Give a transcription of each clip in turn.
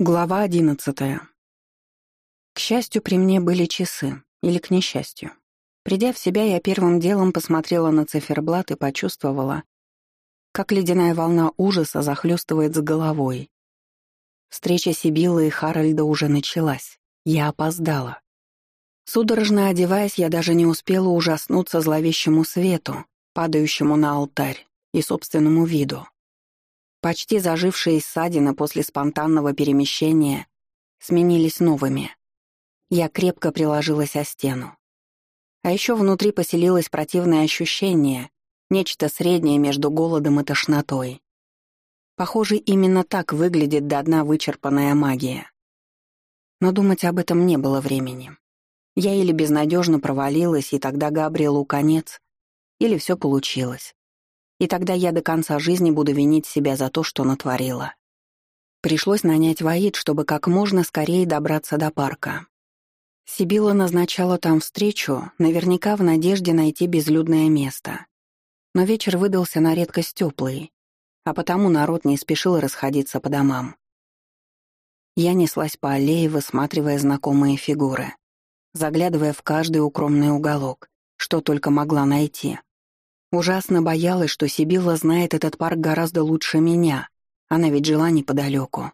Глава одиннадцатая. К счастью, при мне были часы, или к несчастью. Придя в себя, я первым делом посмотрела на циферблат и почувствовала, как ледяная волна ужаса захлестывает с головой. Встреча Сибиллы и Харальда уже началась. Я опоздала. Судорожно одеваясь, я даже не успела ужаснуться зловещему свету, падающему на алтарь, и собственному виду. Почти зажившие ссадины после спонтанного перемещения сменились новыми. Я крепко приложилась о стену. А еще внутри поселилось противное ощущение, нечто среднее между голодом и тошнотой. Похоже, именно так выглядит до дна вычерпанная магия. Но думать об этом не было времени. Я или безнадежно провалилась, и тогда Габриэлу конец, или все получилось и тогда я до конца жизни буду винить себя за то, что натворила. Пришлось нанять Ваид, чтобы как можно скорее добраться до парка. Сибила назначала там встречу, наверняка в надежде найти безлюдное место. Но вечер выдался на редкость теплый, а потому народ не спешил расходиться по домам. Я неслась по аллее, высматривая знакомые фигуры, заглядывая в каждый укромный уголок, что только могла найти. Ужасно боялась, что Сибилла знает этот парк гораздо лучше меня. Она ведь жила неподалеку.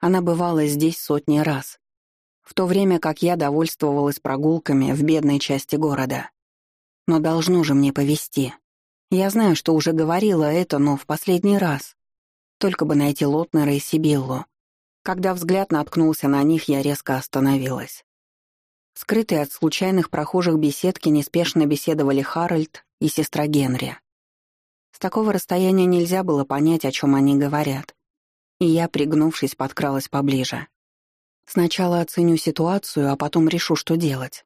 Она бывала здесь сотни раз. В то время как я довольствовалась прогулками в бедной части города. Но должно же мне повезти. Я знаю, что уже говорила это, но в последний раз. Только бы найти Лотнера и Сибиллу. Когда взгляд наткнулся на них, я резко остановилась. Скрытые от случайных прохожих беседки неспешно беседовали Харальд и сестра Генри. С такого расстояния нельзя было понять, о чем они говорят. И я, пригнувшись, подкралась поближе. Сначала оценю ситуацию, а потом решу, что делать.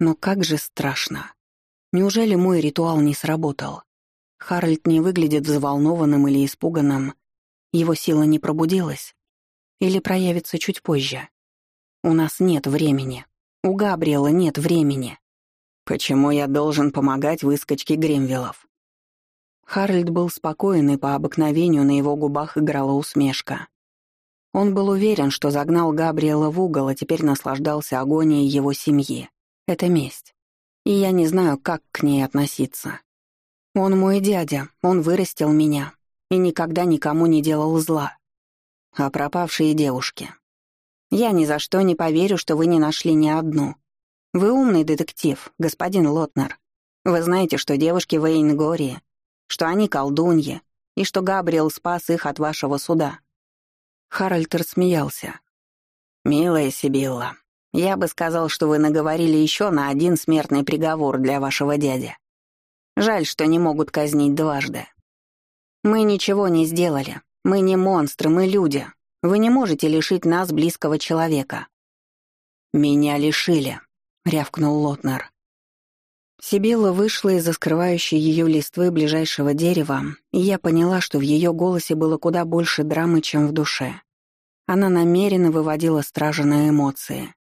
Но как же страшно. Неужели мой ритуал не сработал? Харальд не выглядит взволнованным или испуганным. Его сила не пробудилась. Или проявится чуть позже. У нас нет времени. У Габриэла нет времени. Почему я должен помогать выскочке Гремвиллов? Харальд был спокоен, и по обыкновению на его губах играла усмешка. Он был уверен, что загнал Габриэла в угол, а теперь наслаждался агонией его семьи. Это месть. И я не знаю, как к ней относиться. Он мой дядя, он вырастил меня и никогда никому не делал зла. А пропавшие девушки. Я ни за что не поверю, что вы не нашли ни одну. Вы умный детектив, господин Лотнер. Вы знаете, что девушки в Эйнгории, что они колдуньи, и что Габриэл спас их от вашего суда». Харальд рассмеялся. «Милая Сибилла, я бы сказал, что вы наговорили еще на один смертный приговор для вашего дяди. Жаль, что не могут казнить дважды. Мы ничего не сделали. Мы не монстры, мы люди. Вы не можете лишить нас близкого человека». «Меня лишили», рявкнул Лотнер. Сибилла вышла из-за скрывающей ее листвы ближайшего дерева, и я поняла, что в ее голосе было куда больше драмы, чем в душе. Она намеренно выводила стража на эмоции.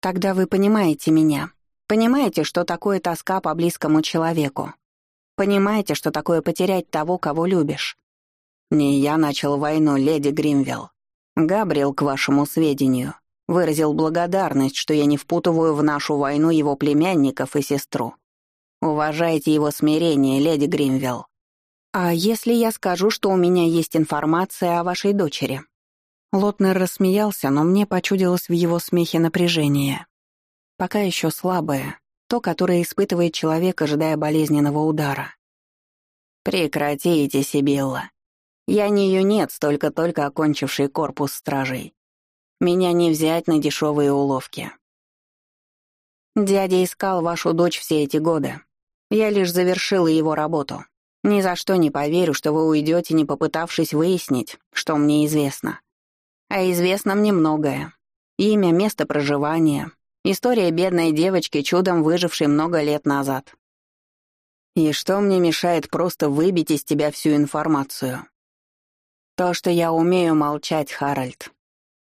«Тогда вы понимаете меня. Понимаете, что такое тоска по близкому человеку. Понимаете, что такое потерять того, кого любишь. Не я начал войну, леди Гримвилл. Габриэл, к вашему сведению, Выразил благодарность, что я не впутываю в нашу войну его племянников и сестру. Уважайте его смирение, леди Гримвилл. А если я скажу, что у меня есть информация о вашей дочери? Лотнер рассмеялся, но мне почудилось в его смехе напряжение. Пока еще слабое, то, которое испытывает человек, ожидая болезненного удара. «Прекратите, Сибилла. Я не юнец, только-только окончивший корпус стражей. Меня не взять на дешевые уловки. Дядя искал вашу дочь все эти годы. Я лишь завершила его работу. Ни за что не поверю, что вы уйдете, не попытавшись выяснить, что мне известно. А известно мне многое. Имя, место проживания, история бедной девочки, чудом выжившей много лет назад. И что мне мешает просто выбить из тебя всю информацию? То, что я умею молчать, Харальд,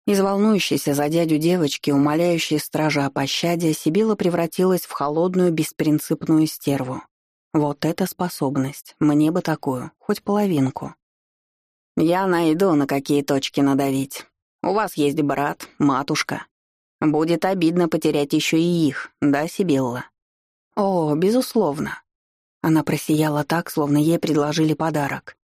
из волнующейся за дядю девочки, умоляющей стража о пощаде, Сибила превратилась в холодную, беспринципную стерву. Вот это способность, мне бы такую, хоть половинку. Я найду, на какие точки надавить. У вас есть брат, матушка. Будет обидно потерять еще и их, да, Сибилла? О, безусловно. Она просияла так, словно ей предложили подарок.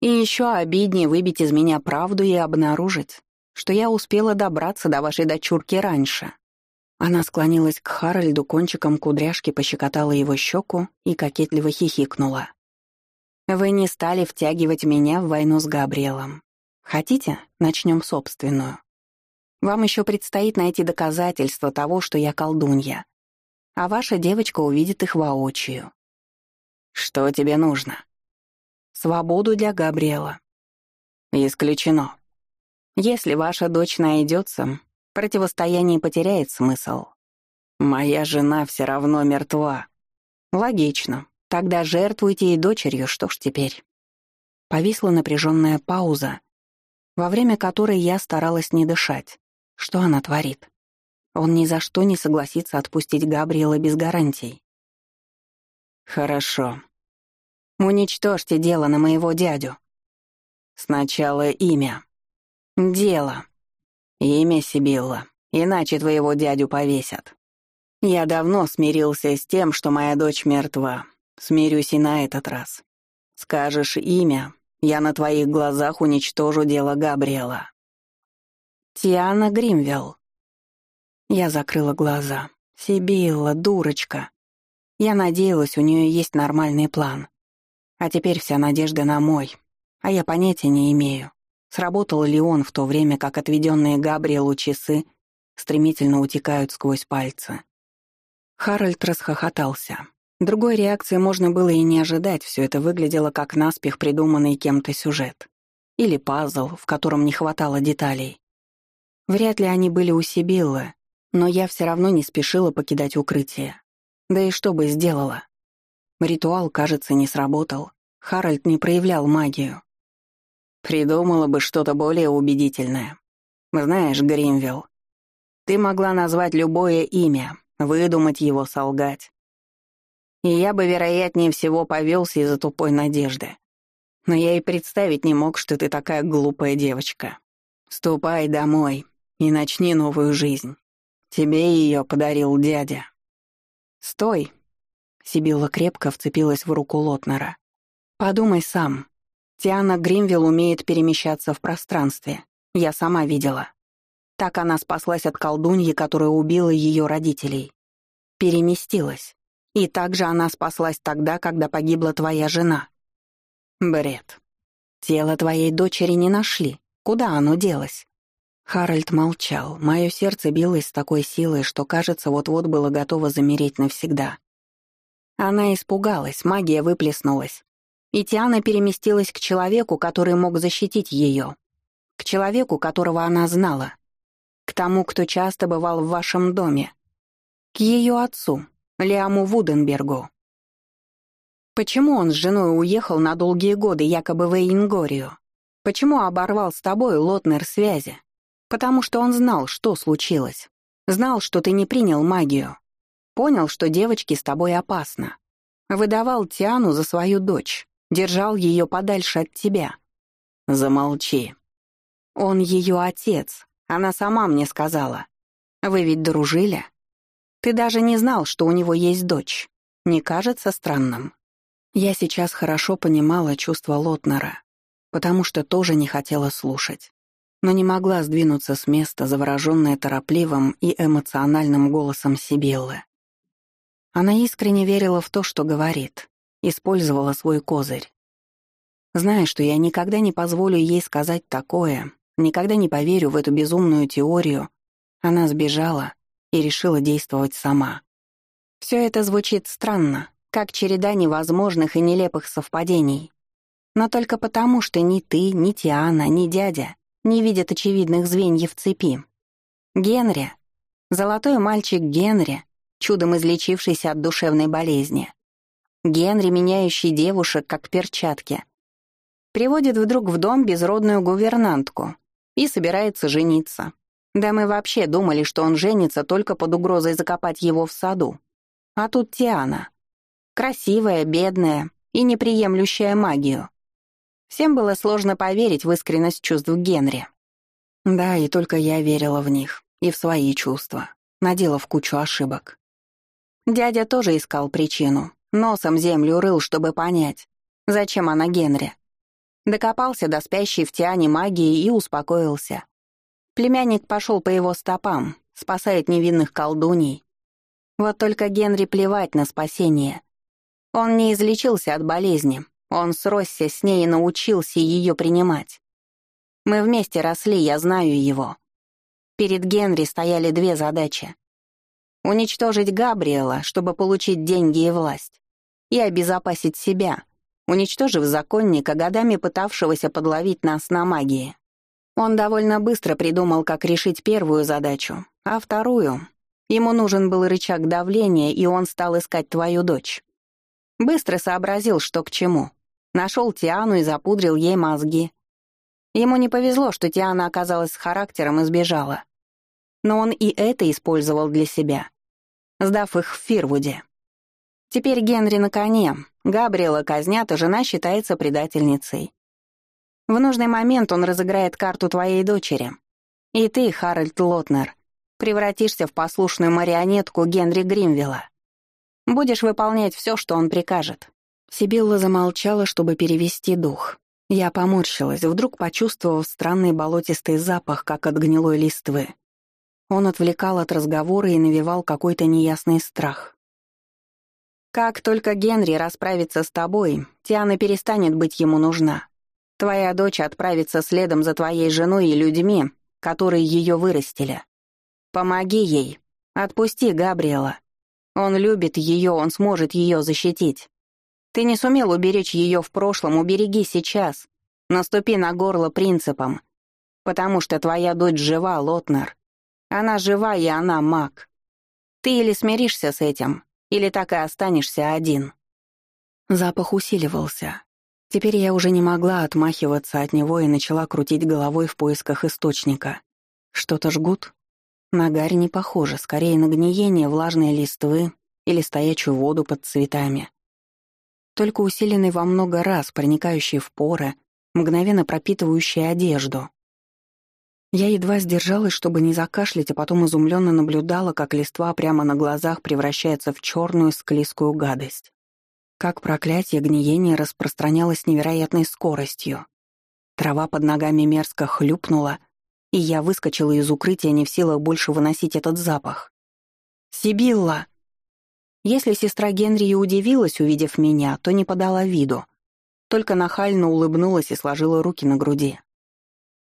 И еще обиднее выбить из меня правду и обнаружить, что я успела добраться до вашей дочурки раньше. Она склонилась к Харальду, кончиком кудряшки пощекотала его щеку и кокетливо хихикнула. «Вы не стали втягивать меня в войну с Габриэлом. Хотите, начнем собственную? Вам еще предстоит найти доказательства того, что я колдунья, а ваша девочка увидит их воочию. Что тебе нужно? Свободу для Габриэла. Исключено. Если ваша дочь найдется, противостояние потеряет смысл. Моя жена все равно мертва. Логично. Тогда жертвуйте и дочерью, что ж теперь? Повисла напряженная пауза, во время которой я старалась не дышать. Что она творит? Он ни за что не согласится отпустить Габриэла без гарантий. «Хорошо. Уничтожьте дело на моего дядю. Сначала имя. Дело. Имя Сибилла, иначе твоего дядю повесят. Я давно смирился с тем, что моя дочь мертва. Смирюсь и на этот раз. Скажешь имя, я на твоих глазах уничтожу дело Габриэла. Тиана Гримвелл. Я закрыла глаза. Сибилла, дурочка. Я надеялась, у нее есть нормальный план. А теперь вся надежда на мой. А я понятия не имею, Сработал ли он в то время, как отведенные Габриэлу часы стремительно утекают сквозь пальцы? Харальд расхохотался. Другой реакции можно было и не ожидать, все это выглядело как наспех придуманный кем-то сюжет. Или пазл, в котором не хватало деталей. Вряд ли они были у Сибиллы, но я все равно не спешила покидать укрытие. Да и что бы сделала? Ритуал, кажется, не сработал. Харальд не проявлял магию. Придумала бы что-то более убедительное. Знаешь, Гримвилл, ты могла назвать любое имя, выдумать его, солгать. И я бы, вероятнее всего, повелся из-за тупой надежды. Но я и представить не мог, что ты такая глупая девочка. Ступай домой и начни новую жизнь. Тебе ее подарил дядя. Стой. Сибилла крепко вцепилась в руку Лотнера. Подумай сам, Тиана Гримвилл умеет перемещаться в пространстве. Я сама видела. Так она спаслась от колдуньи, которая убила ее родителей. Переместилась. И также она спаслась тогда, когда погибла твоя жена. Бред. Тело твоей дочери не нашли. Куда оно делось? Харальд молчал. Мое сердце билось с такой силой, что, кажется, вот-вот было готово замереть навсегда. Она испугалась, магия выплеснулась. И Тиана переместилась к человеку, который мог защитить ее. К человеку, которого она знала. К тому, кто часто бывал в вашем доме. К ее отцу, Лиаму Вуденбергу. Почему он с женой уехал на долгие годы якобы в Эйнгорию? Почему оборвал с тобой лотнер связи? Потому что он знал, что случилось. Знал, что ты не принял магию. Понял, что девочке с тобой опасно. Выдавал Тиану за свою дочь. Держал ее подальше от тебя. Замолчи. Он ее отец. Она сама мне сказала. Вы ведь дружили? Ты даже не знал, что у него есть дочь. Не кажется странным? Я сейчас хорошо понимала чувства Лотнера, потому что тоже не хотела слушать, но не могла сдвинуться с места, завороженная торопливым и эмоциональным голосом Сибиллы. Она искренне верила в то, что говорит, Использовала свой козырь. Зная, что я никогда не позволю ей сказать такое, никогда не поверю в эту безумную теорию, она сбежала и решила действовать сама. Все это звучит странно, как череда невозможных и нелепых совпадений. Но только потому, что ни ты, ни Тиана, ни дядя не видят очевидных звеньев цепи. Генри, золотой мальчик Генри, чудом излечившийся от душевной болезни, Генри, меняющий девушек как перчатки. Приводит вдруг в дом безродную гувернантку и собирается жениться. Да мы вообще думали, что он женится только под угрозой закопать его в саду. А тут Тиана. Красивая, бедная и неприемлющая магию. Всем было сложно поверить в искренность чувств Генри. Да, и только я верила в них, и в свои чувства, наделав кучу ошибок. Дядя тоже искал причину, носом землю рыл, чтобы понять, зачем она Генри. Докопался до спящей в Тиане магии и успокоился. Племянник пошел по его стопам, спасает невинных колдуней. Вот только Генри плевать на спасение. Он не излечился от болезни, он сросся с ней и научился ее принимать. Мы вместе росли, я знаю его. Перед Генри стояли две задачи. Уничтожить Габриэла, чтобы получить деньги и власть. И обезопасить себя, уничтожив законника, годами пытавшегося подловить нас на магии. Он довольно быстро придумал, как решить первую задачу, а вторую... Ему нужен был рычаг давления, и он стал искать твою дочь. Быстро сообразил, что к чему. Нашел Тиану и запудрил ей мозги. Ему не повезло, что Тиана оказалась с характером и сбежала. Но он и это использовал для себя, сдав их в Фирвуде. Теперь Генри на коне, Габриэла казнят, а жена считается предательницей. В нужный момент он разыграет карту твоей дочери. И ты, Харальд Лотнер, превратишься в послушную марионетку Генри Гримвилла. Будешь выполнять все, что он прикажет. Сибилла замолчала, чтобы перевести дух. Я поморщилась, вдруг почувствовав странный болотистый запах, как от гнилой листвы. Он отвлекал от разговора и навевал какой-то неясный страх. «Как только Генри расправится с тобой, Тиана перестанет быть ему нужна. Твоя дочь отправится следом за твоей женой и людьми, которые ее вырастили. Помоги ей. Отпусти Габриэла. Он любит ее, он сможет ее защитить. Ты не сумел уберечь ее в прошлом, убереги сейчас. Наступи на горло принципом. Потому что твоя дочь жива, Лотнер. Она жива, и она маг. Ты или смиришься с этим, или так и останешься один». Запах усиливался. Теперь я уже не могла отмахиваться от него и начала крутить головой в поисках источника. Что-то жгут? На гарь не похоже, скорее на гниение влажной листвы или стоячую воду под цветами только усиленный во много раз, проникающий в поры, мгновенно пропитывающий одежду. Я едва сдержалась, чтобы не закашлять, а потом изумленно наблюдала, как листва прямо на глазах превращается в черную склизкую гадость. Как проклятие гниения распространялось невероятной скоростью. Трава под ногами мерзко хлюпнула, и я выскочила из укрытия не в силах больше выносить этот запах. «Сибилла!» Если сестра Генри и удивилась, увидев меня, то не подала виду. Только нахально улыбнулась и сложила руки на груди.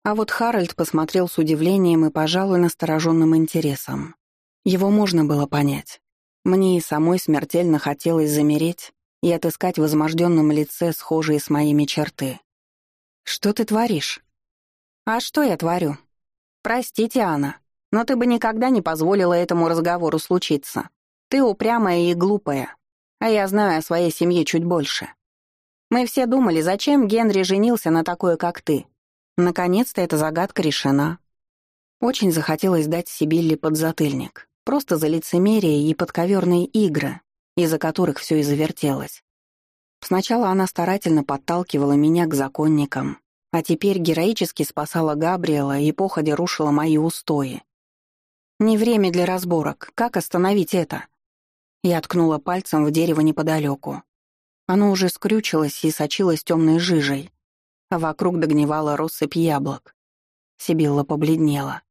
А вот Харальд посмотрел с удивлением и, пожалуй, настороженным интересом. Его можно было понять. Мне и самой смертельно хотелось замереть и отыскать в возможденном лице схожие с моими черты. «Что ты творишь?» «А что я творю?» «Простите, Анна, но ты бы никогда не позволила этому разговору случиться. Ты упрямая и глупая, а я знаю о своей семье чуть больше. Мы все думали, зачем Генри женился на такой, как ты. Наконец-то эта загадка решена. Очень захотелось дать Сибилле подзатыльник, просто за лицемерие и подковерные игры, из-за которых все и завертелось. Сначала она старательно подталкивала меня к законникам, а теперь героически спасала Габриэла и походя рушила мои устои. Не время для разборок. Как остановить это? Я ткнула пальцем в дерево неподалеку. Оно уже скрючилось и сочилось темной жижей, а вокруг догнивала россыпь яблок. Сибилла побледнела.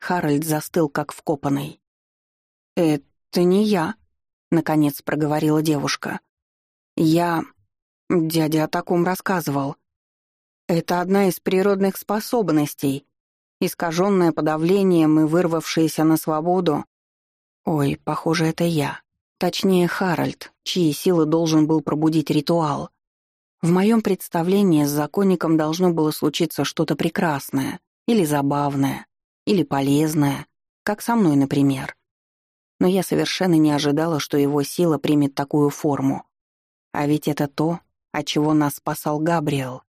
Харальд застыл, как вкопанный. «Это не я», — наконец проговорила девушка. «Я...» — дядя о таком рассказывал. «Это одна из природных способностей, искаженное подавлением и вырвавшееся на свободу. Ой, похоже, это я. Точнее, Харальд, чьи силы должен был пробудить ритуал. В моем представлении с законником должно было случиться что-то прекрасное, или забавное, или полезное, как со мной, например. Но я совершенно не ожидала, что его сила примет такую форму. А ведь это то, от чего нас спасал Габриэл.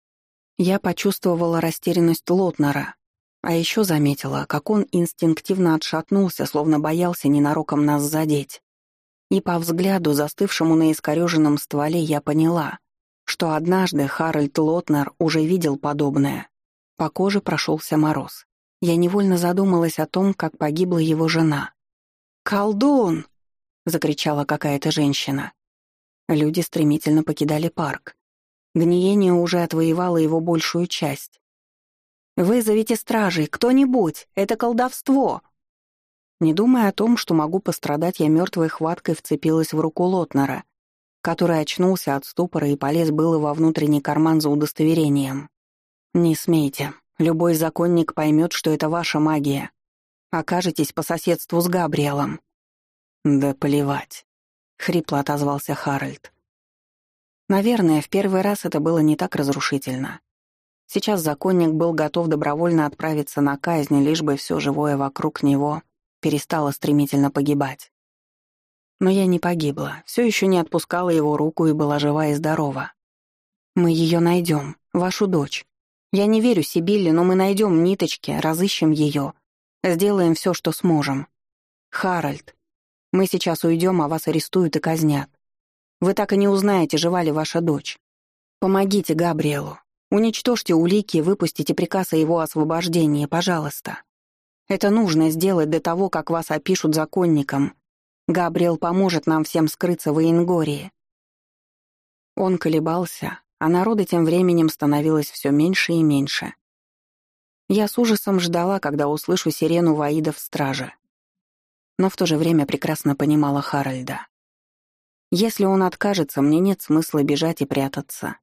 Я почувствовала растерянность Лотнера, а еще заметила, как он инстинктивно отшатнулся, словно боялся ненароком нас задеть. И по взгляду, застывшему на искореженном стволе, я поняла, что однажды Харальд Лотнер уже видел подобное. По коже прошелся мороз. Я невольно задумалась о том, как погибла его жена. «Колдун!» — закричала какая-то женщина. Люди стремительно покидали парк. Гниение уже отвоевало его большую часть. «Вызовите стражей, кто-нибудь! Это колдовство!» Не думая о том, что могу пострадать, я мертвой хваткой вцепилась в руку Лотнера, который очнулся от ступора и полез было во внутренний карман за удостоверением. «Не смейте. Любой законник поймет, что это ваша магия. Окажетесь по соседству с Габриэлом». «Да плевать», — хрипло отозвался Харальд. Наверное, в первый раз это было не так разрушительно. Сейчас законник был готов добровольно отправиться на казнь, лишь бы все живое вокруг него перестала стремительно погибать. Но я не погибла, все еще не отпускала его руку и была жива и здорова. «Мы ее найдем, вашу дочь. Я не верю Сибилле, но мы найдем ниточки, разыщем ее, сделаем все, что сможем. Харальд, мы сейчас уйдем, а вас арестуют и казнят. Вы так и не узнаете, жива ли ваша дочь. Помогите Габриэлу. Уничтожьте улики и выпустите приказ о его освобождении, пожалуйста. Это нужно сделать до того, как вас опишут законником. Габриэл поможет нам всем скрыться в Ингории. Он колебался, а народа тем временем становилось все меньше и меньше. Я с ужасом ждала, когда услышу сирену Ваида в страже. Но в то же время прекрасно понимала Харальда. Если он откажется, мне нет смысла бежать и прятаться.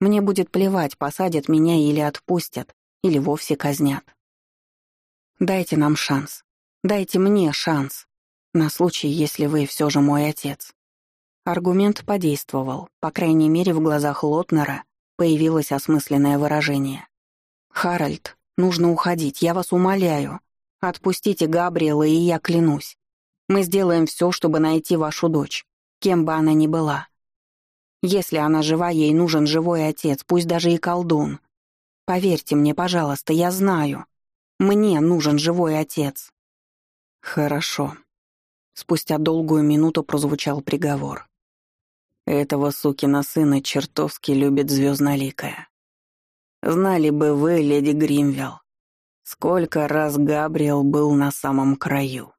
Мне будет плевать, посадят меня или отпустят, или вовсе казнят. Дайте нам шанс. Дайте мне шанс. На случай, если вы все же мой отец. Аргумент подействовал. По крайней мере, в глазах Лотнера появилось осмысленное выражение. «Харальд, нужно уходить, я вас умоляю. Отпустите Габриэла, и я клянусь. Мы сделаем все, чтобы найти вашу дочь, кем бы она ни была. Если она жива, ей нужен живой отец, пусть даже и колдун. Поверьте мне, пожалуйста, я знаю. Мне нужен живой отец». «Хорошо». Спустя долгую минуту прозвучал приговор. «Этого сукина сына чертовски любит звездноликая. Знали бы вы, леди Гримвелл, сколько раз Габриэл был на самом краю».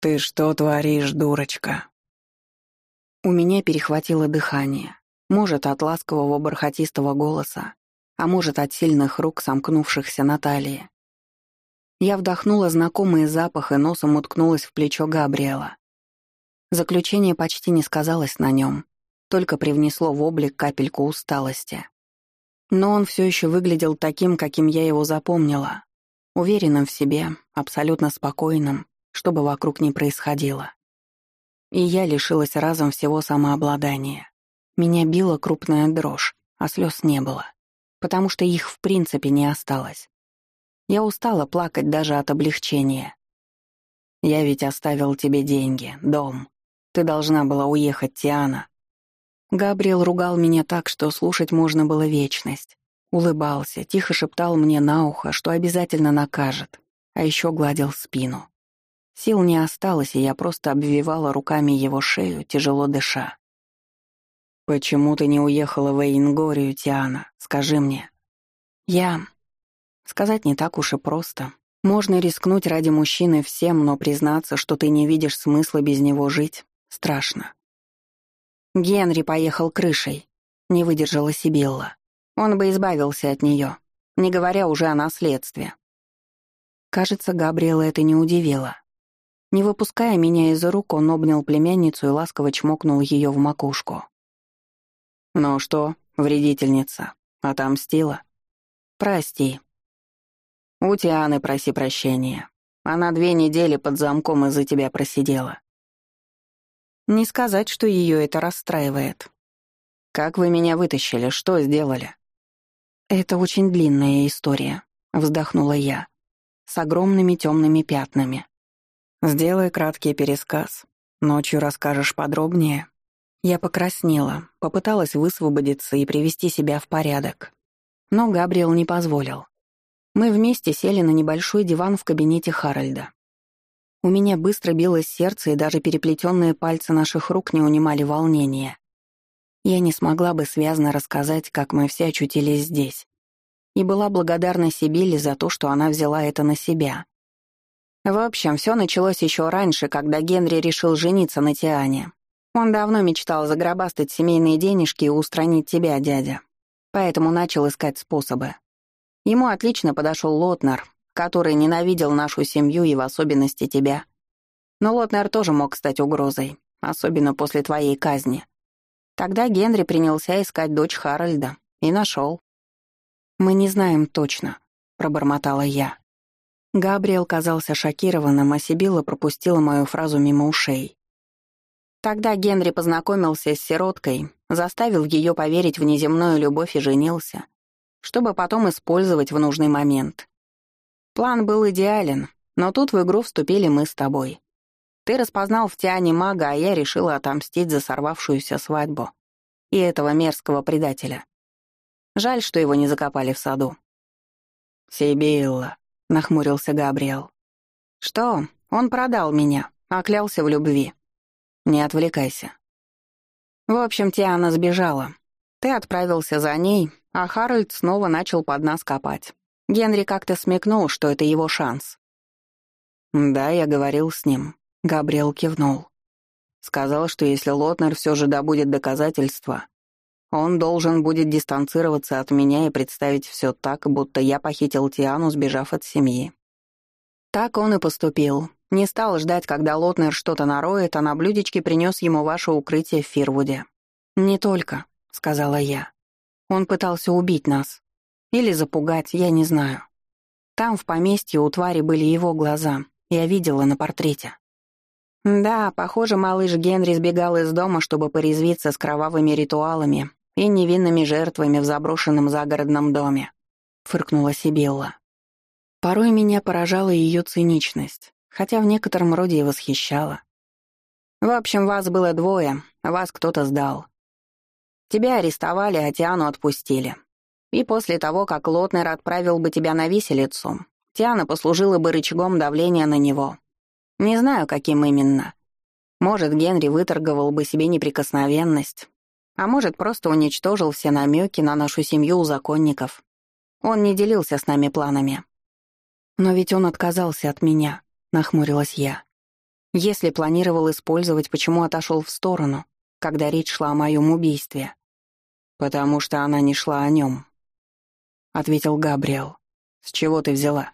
«Ты что творишь, дурочка?» У меня перехватило дыхание. Может, от ласкового бархатистого голоса, а может, от сильных рук, сомкнувшихся на талии. Я вдохнула знакомый запах и носом уткнулась в плечо Габриэла. Заключение почти не сказалось на нем, только привнесло в облик капельку усталости. Но он все еще выглядел таким, каким я его запомнила, уверенным в себе, абсолютно спокойным, что бы вокруг ни происходило. И я лишилась разом всего самообладания. Меня била крупная дрожь, а слез не было, потому что их в принципе не осталось. Я устала плакать даже от облегчения. «Я ведь оставил тебе деньги, дом. Ты должна была уехать, Тиана». Габриэл ругал меня так, что слушать можно было вечность. Улыбался, тихо шептал мне на ухо, что обязательно накажет, а еще гладил спину. Сил не осталось, и я просто обвивала руками его шею, тяжело дыша. «Почему ты не уехала в Эйнгорию, Тиана? Скажи мне». «Я...» Сказать не так уж и просто. Можно рискнуть ради мужчины всем, но признаться, что ты не видишь смысла без него жить, страшно. Генри поехал крышей. Не выдержала Сибилла. Он бы избавился от нее, не говоря уже о наследстве. Кажется, Габриэла это не удивило. Не выпуская меня из рук, он обнял племянницу и ласково чмокнул ее в макушку. «Ну что, вредительница, отомстила?» «Прости». «У Тианы проси прощения. Она две недели под замком из-за тебя просидела». Не сказать, что ее это расстраивает. «Как вы меня вытащили? Что сделали?» «Это очень длинная история», — вздохнула я, с огромными темными пятнами. «Сделай краткий пересказ. Ночью расскажешь подробнее». Я покраснела, попыталась высвободиться и привести себя в порядок. Но Габриэл не позволил. Мы вместе сели на небольшой диван в кабинете Харальда. У меня быстро билось сердце, и даже переплетенные пальцы наших рук не унимали волнения. Я не смогла бы связно рассказать, как мы все очутились здесь. И была благодарна Сибиле за то, что она взяла это на себя. В общем, все началось еще раньше, когда Генри решил жениться на Тиане. Он давно мечтал загробастать семейные денежки и устранить тебя, дядя. Поэтому начал искать способы. Ему отлично подошел Лотнер, который ненавидел нашу семью и в особенности тебя. Но Лотнер тоже мог стать угрозой, особенно после твоей казни. Тогда Генри принялся искать дочь Харальда и нашел. «Мы не знаем точно», — пробормотала я. Габриэл казался шокированным, а Сибилла пропустила мою фразу мимо ушей. Тогда Генри познакомился с сироткой, заставил ее поверить в неземную любовь и женился, чтобы потом использовать в нужный момент. План был идеален, но тут в игру вступили мы с тобой. Ты распознал в Тиане мага, а я решила отомстить за сорвавшуюся свадьбу и этого мерзкого предателя. Жаль, что его не закопали в саду. «Сибилла», — нахмурился Габриэл. «Что? Он продал меня, оклялся в любви. Не отвлекайся. В общем, Тиана сбежала. Ты отправился за ней, а Харальд снова начал под нас копать. Генри как-то смекнул, что это его шанс. «Да, я говорил с ним», — Габриэл кивнул. Сказал, что если Лотнер все же добудет доказательства, он должен будет дистанцироваться от меня и представить все так, будто я похитил Тиану, сбежав от семьи. Так он и поступил, не стал ждать, когда Лотнер что-то нароет, а на блюдечке принес ему ваше укрытие в Фирвуде. «Не только», — сказала я. «Он пытался убить нас. Или запугать, я не знаю. Там, в поместье, у твари были его глаза. Я видела на портрете». Да, похоже, малыш Генри сбегал из дома, чтобы порезвиться с кровавыми ритуалами и невинными жертвами в заброшенном загородном доме», — фыркнула Сибилла. Порой меня поражала ее циничность хотя в некотором роде и восхищала. В общем, вас было двое, вас кто-то сдал. Тебя арестовали, а Тиану отпустили. И после того, как Лотнер отправил бы тебя на виселицу, Тиана послужила бы рычагом давления на него. Не знаю, каким именно. Может, Генри выторговал бы себе неприкосновенность, а может, просто уничтожил все намеки на нашу семью у законников. Он не делился с нами планами. Но ведь он отказался от меня. — нахмурилась я. «Если планировал использовать, почему отошел в сторону, когда речь шла о моем убийстве?» «Потому что она не шла о нем», — ответил Габриэл. «С чего ты взяла?»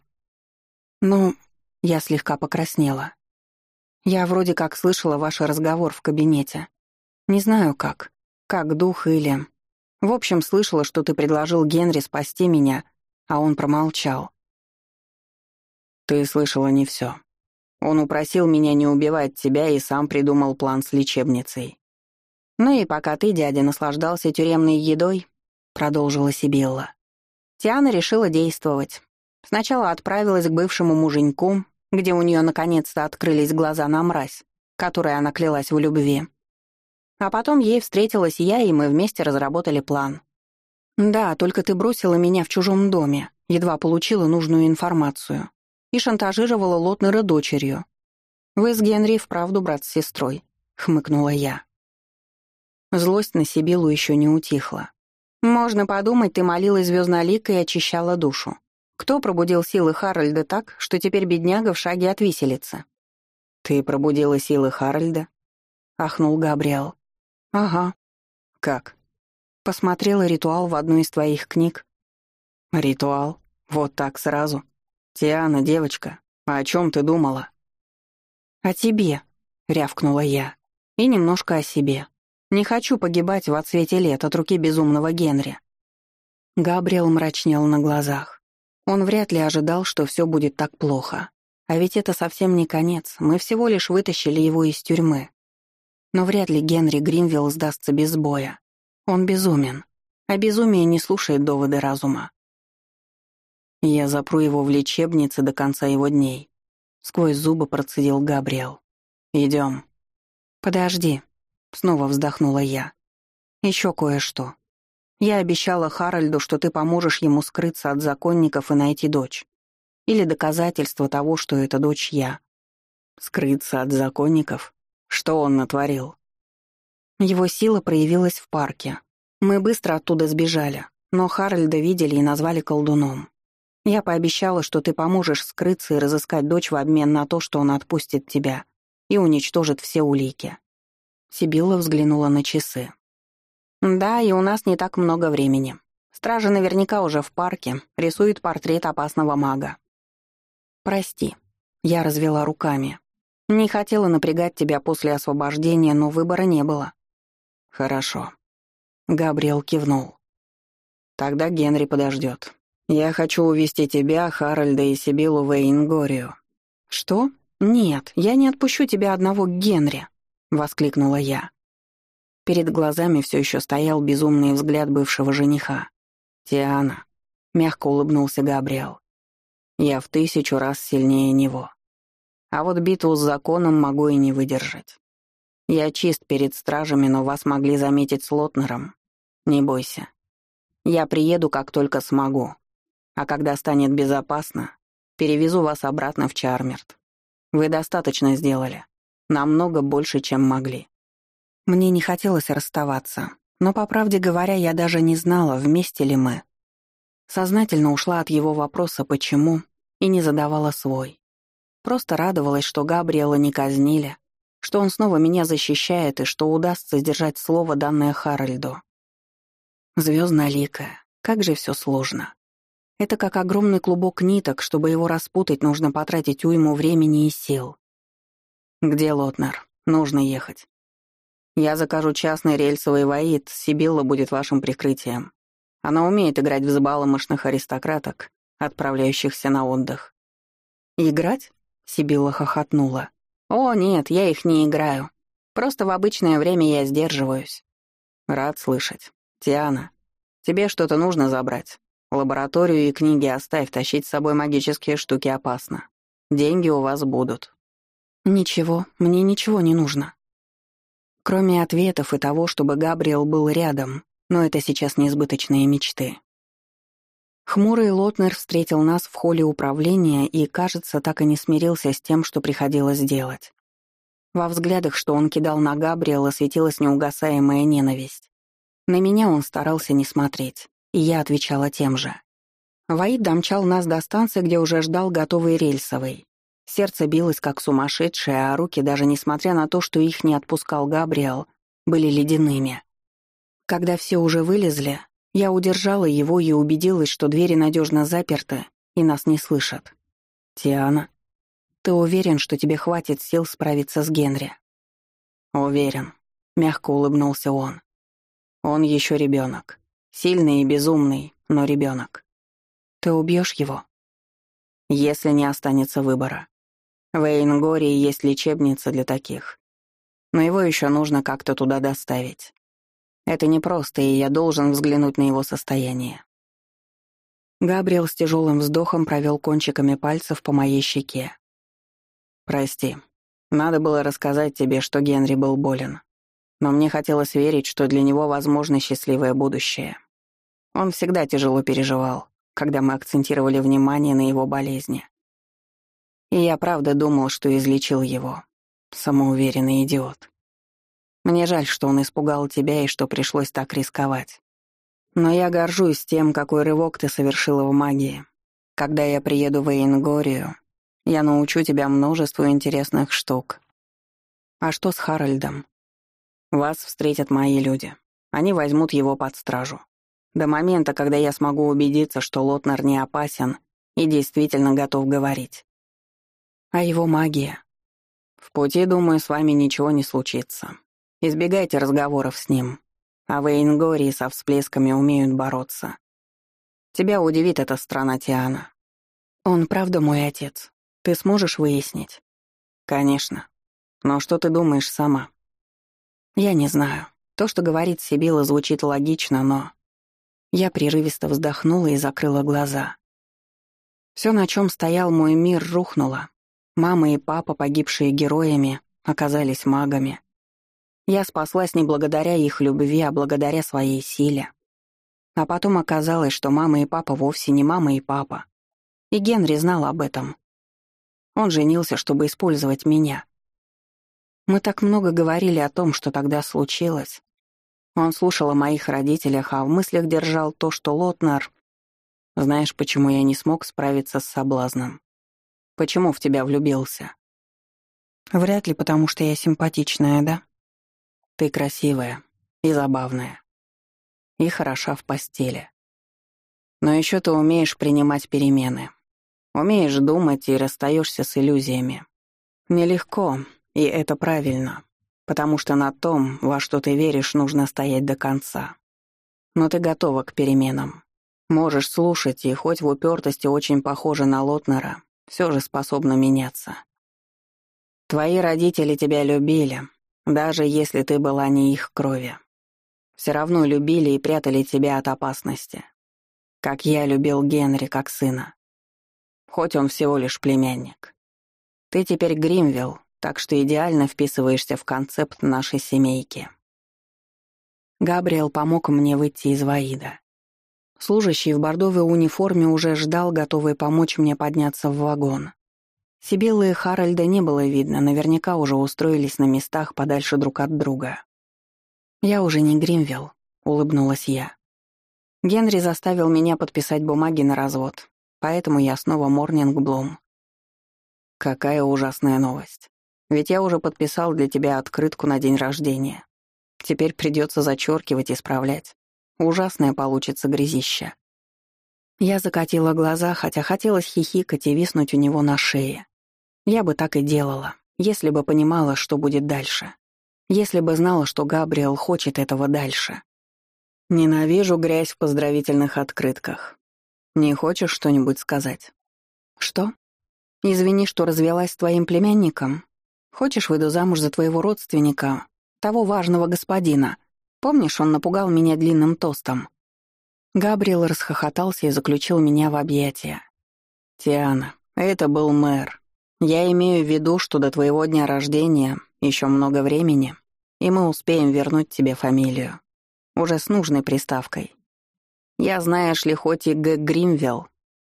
«Ну...» — я слегка покраснела. «Я вроде как слышала ваш разговор в кабинете. Не знаю как. Как дух или... В общем, слышала, что ты предложил Генри спасти меня, а он промолчал. Ты слышала не все. Он упросил меня не убивать тебя и сам придумал план с лечебницей. Ну и пока ты, дядя, наслаждался тюремной едой, продолжила Сибилла. Тиана решила действовать. Сначала отправилась к бывшему муженьку, где у нее наконец-то открылись глаза на мразь, которой она клялась в любви. А потом ей встретилась я, и мы вместе разработали план. «Да, только ты бросила меня в чужом доме, едва получила нужную информацию и шантажировала Лотнера дочерью. «Вы с Генри вправду брат с сестрой», — хмыкнула я. Злость на Сибилу еще не утихла. «Можно подумать, ты молилась звезднолика и очищала душу. Кто пробудил силы Харальда так, что теперь бедняга в шаге от виселицы?» «Ты пробудила силы Харальда?» — ахнул Габриэл. «Ага». «Как?» «Посмотрела ритуал в одной из твоих книг». «Ритуал? Вот так сразу?» «Тиана, девочка, а о чем ты думала?» «О тебе», — рявкнула я. «И немножко о себе. Не хочу погибать в отсвете лет от руки безумного Генри». Габриэл мрачнел на глазах. Он вряд ли ожидал, что все будет так плохо. А ведь это совсем не конец, мы всего лишь вытащили его из тюрьмы. Но вряд ли Генри Гринвилл сдастся без боя. Он безумен. А безумие не слушает доводы разума. Я запру его в лечебнице до конца его дней. Сквозь зубы процедил Габриэл. Идем. Подожди. Снова вздохнула я. Еще кое-что. Я обещала Харальду, что ты поможешь ему скрыться от законников и найти дочь. Или доказательство того, что это дочь я. Скрыться от законников? Что он натворил? Его сила проявилась в парке. Мы быстро оттуда сбежали, но Харальда видели и назвали колдуном. Я пообещала, что ты поможешь скрыться и разыскать дочь в обмен на то, что он отпустит тебя и уничтожит все улики. Сибилла взглянула на часы. «Да, и у нас не так много времени. Стража наверняка уже в парке, рисует портрет опасного мага». «Прости», — я развела руками. «Не хотела напрягать тебя после освобождения, но выбора не было». «Хорошо», — Габриэл кивнул. «Тогда Генри подождет. Я хочу увести тебя, Харальда и Сибилу в Эйнгорию». «Что? Нет, я не отпущу тебя одного к Генри», — воскликнула я. Перед глазами все еще стоял безумный взгляд бывшего жениха. «Тиана», — мягко улыбнулся Габриэл, — «я в тысячу раз сильнее него. А вот битву с законом могу и не выдержать. Я чист перед стражами, но вас могли заметить с Лотнером. Не бойся. Я приеду, как только смогу. А когда станет безопасно, перевезу вас обратно в Чармерт. Вы достаточно сделали. Намного больше, чем могли. Мне не хотелось расставаться, но, по правде говоря, я даже не знала, вместе ли мы. Сознательно ушла от его вопроса «почему» и не задавала свой. Просто радовалась, что Габриэла не казнили, что он снова меня защищает и что удастся сдержать слово, данное Харальду. Звездноликая, как же все сложно. Это как огромный клубок ниток, чтобы его распутать, нужно потратить уйму времени и сил. «Где Лотнер? Нужно ехать. Я закажу частный рельсовый воид, Сибилла будет вашим прикрытием. Она умеет играть в забаломошных аристократок, отправляющихся на отдых. «Играть?» — Сибилла хохотнула. «О, нет, я их не играю. Просто в обычное время я сдерживаюсь». «Рад слышать. Тиана, тебе что-то нужно забрать. Лабораторию и книги оставь, тащить с собой магические штуки опасно. Деньги у вас будут». «Ничего, мне ничего не нужно», Кроме ответов и того, чтобы Габриэл был рядом, но это сейчас неизбыточные мечты. Хмурый Лотнер встретил нас в холле управления и, кажется, так и не смирился с тем, что приходилось делать. Во взглядах, что он кидал на Габриэла, светилась неугасаемая ненависть. На меня он старался не смотреть, и я отвечала тем же. Ваид домчал нас до станции, где уже ждал готовый рельсовый. Сердце билось как сумасшедшее, а руки, даже несмотря на то, что их не отпускал Габриэл, были ледяными. Когда все уже вылезли, я удержала его и убедилась, что двери надежно заперты и нас не слышат. «Тиана, ты уверен, что тебе хватит сил справиться с Генри?» «Уверен», — мягко улыбнулся он. «Он еще ребенок. Сильный и безумный, но ребенок. Ты убьешь его?» «Если не останется выбора. В Эйнгории есть лечебница для таких. Но его еще нужно как-то туда доставить. Это непросто, и я должен взглянуть на его состояние. Габриэл с тяжелым вздохом провел кончиками пальцев по моей щеке. «Прости. Надо было рассказать тебе, что Генри был болен. Но мне хотелось верить, что для него возможно счастливое будущее. Он всегда тяжело переживал, когда мы акцентировали внимание на его болезни. И я правда думал, что излечил его. Самоуверенный идиот. Мне жаль, что он испугал тебя и что пришлось так рисковать. Но я горжусь тем, какой рывок ты совершила в магии. Когда я приеду в Эйнгорию, я научу тебя множеству интересных штук. А что с Харальдом? Вас встретят мои люди. Они возьмут его под стражу. До момента, когда я смогу убедиться, что Лотнер не опасен и действительно готов говорить. А его магия? В пути, думаю, с вами ничего не случится. Избегайте разговоров с ним. А в Эйнгории со всплесками умеют бороться. Тебя удивит эта страна, Тиана. Он правда мой отец. Ты сможешь выяснить? Конечно. Но что ты думаешь сама? Я не знаю. То, что говорит Сибила, звучит логично, но... Я прерывисто вздохнула и закрыла глаза. Все, на чем стоял мой мир, рухнуло, Мама и папа, погибшие героями, оказались магами. Я спаслась не благодаря их любви, а благодаря своей силе. А потом оказалось, что мама и папа вовсе не мама и папа. И Генри знал об этом. Он женился, чтобы использовать меня. Мы так много говорили о том, что тогда случилось. Он слушал о моих родителях, а в мыслях держал то, что Лотнар... Знаешь, почему я не смог справиться с соблазном? Почему в тебя влюбился? Вряд ли потому, что я симпатичная, да? Ты красивая и забавная. И хороша в постели. Но еще ты умеешь принимать перемены. Умеешь думать и расстаешься с иллюзиями. Нелегко, и это правильно, потому что на том, во что ты веришь, нужно стоять до конца. Но ты готова к переменам. Можешь слушать, и хоть в упертости очень похожа на Лотнера, все же способна меняться. Твои родители тебя любили, даже если ты была не их крови. Все равно любили и прятали тебя от опасности. Как я любил Генри как сына. Хоть он всего лишь племянник. Ты теперь Гримвилл, так что идеально вписываешься в концепт нашей семейки. Габриэл помог мне выйти из Ваида. Служащий в бордовой униформе уже ждал, готовый помочь мне подняться в вагон. Сибиллы и Харальда не было видно, наверняка уже устроились на местах подальше друг от друга. «Я уже не Гримвилл», — улыбнулась я. Генри заставил меня подписать бумаги на развод, поэтому я снова Морнинг Блум. Какая ужасная новость. Ведь я уже подписал для тебя открытку на день рождения. Теперь придется зачеркивать и исправлять. Ужасное получится грязище. Я закатила глаза, хотя хотелось хихикать и виснуть у него на шее. Я бы так и делала, если бы понимала, что будет дальше. Если бы знала, что Габриэл хочет этого дальше. Ненавижу грязь в поздравительных открытках. Не хочешь что-нибудь сказать? Что? Извини, что развелась с твоим племянником. Хочешь, выйду замуж за твоего родственника, того важного господина, Помнишь, он напугал меня длинным тостом?» Габриэл расхохотался и заключил меня в объятия. «Тиана, это был мэр. Я имею в виду, что до твоего дня рождения еще много времени, и мы успеем вернуть тебе фамилию. Уже с нужной приставкой. Я, знаешь ли, хоть и Г. Гримвелл,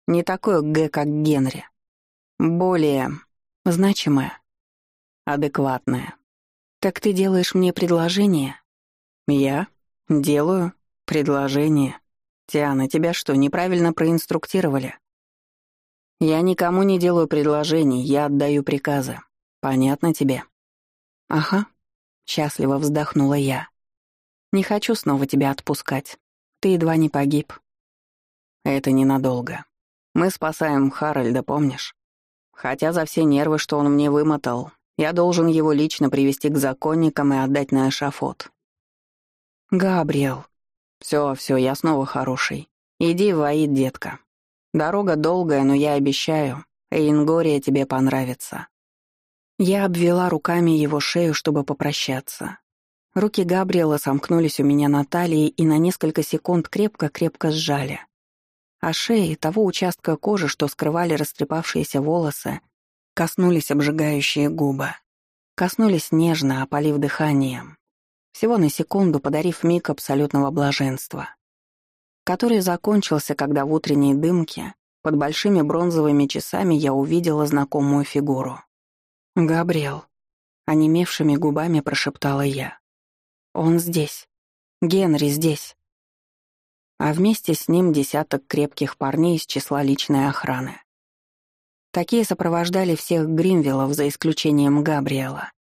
не такой Г, как Генри. Более значимое, адекватное. Так ты делаешь мне предложение?» «Я? Делаю? Предложение? Тиана, тебя что, неправильно проинструктировали?» «Я никому не делаю предложений, я отдаю приказы. Понятно тебе?» «Ага», — счастливо вздохнула я. «Не хочу снова тебя отпускать. Ты едва не погиб». «Это ненадолго. Мы спасаем Харальда, помнишь? Хотя за все нервы, что он мне вымотал, я должен его лично привести к законникам и отдать на эшафот. «Габриэл». «Все, все, я снова хороший. Иди в Аид, детка. Дорога долгая, но я обещаю, Эйнгория тебе понравится». Я обвела руками его шею, чтобы попрощаться. Руки Габриэла сомкнулись у меня на талии и на несколько секунд крепко-крепко сжали. А шеи того участка кожи, что скрывали растрепавшиеся волосы, коснулись обжигающие губы. Коснулись нежно, опалив дыханием всего на секунду подарив миг абсолютного блаженства, который закончился, когда в утренней дымке под большими бронзовыми часами я увидела знакомую фигуру. «Габриэл», — онемевшими губами прошептала я. «Он здесь. Генри здесь». А вместе с ним десяток крепких парней из числа личной охраны. Такие сопровождали всех Гримвиллов за исключением Габриэла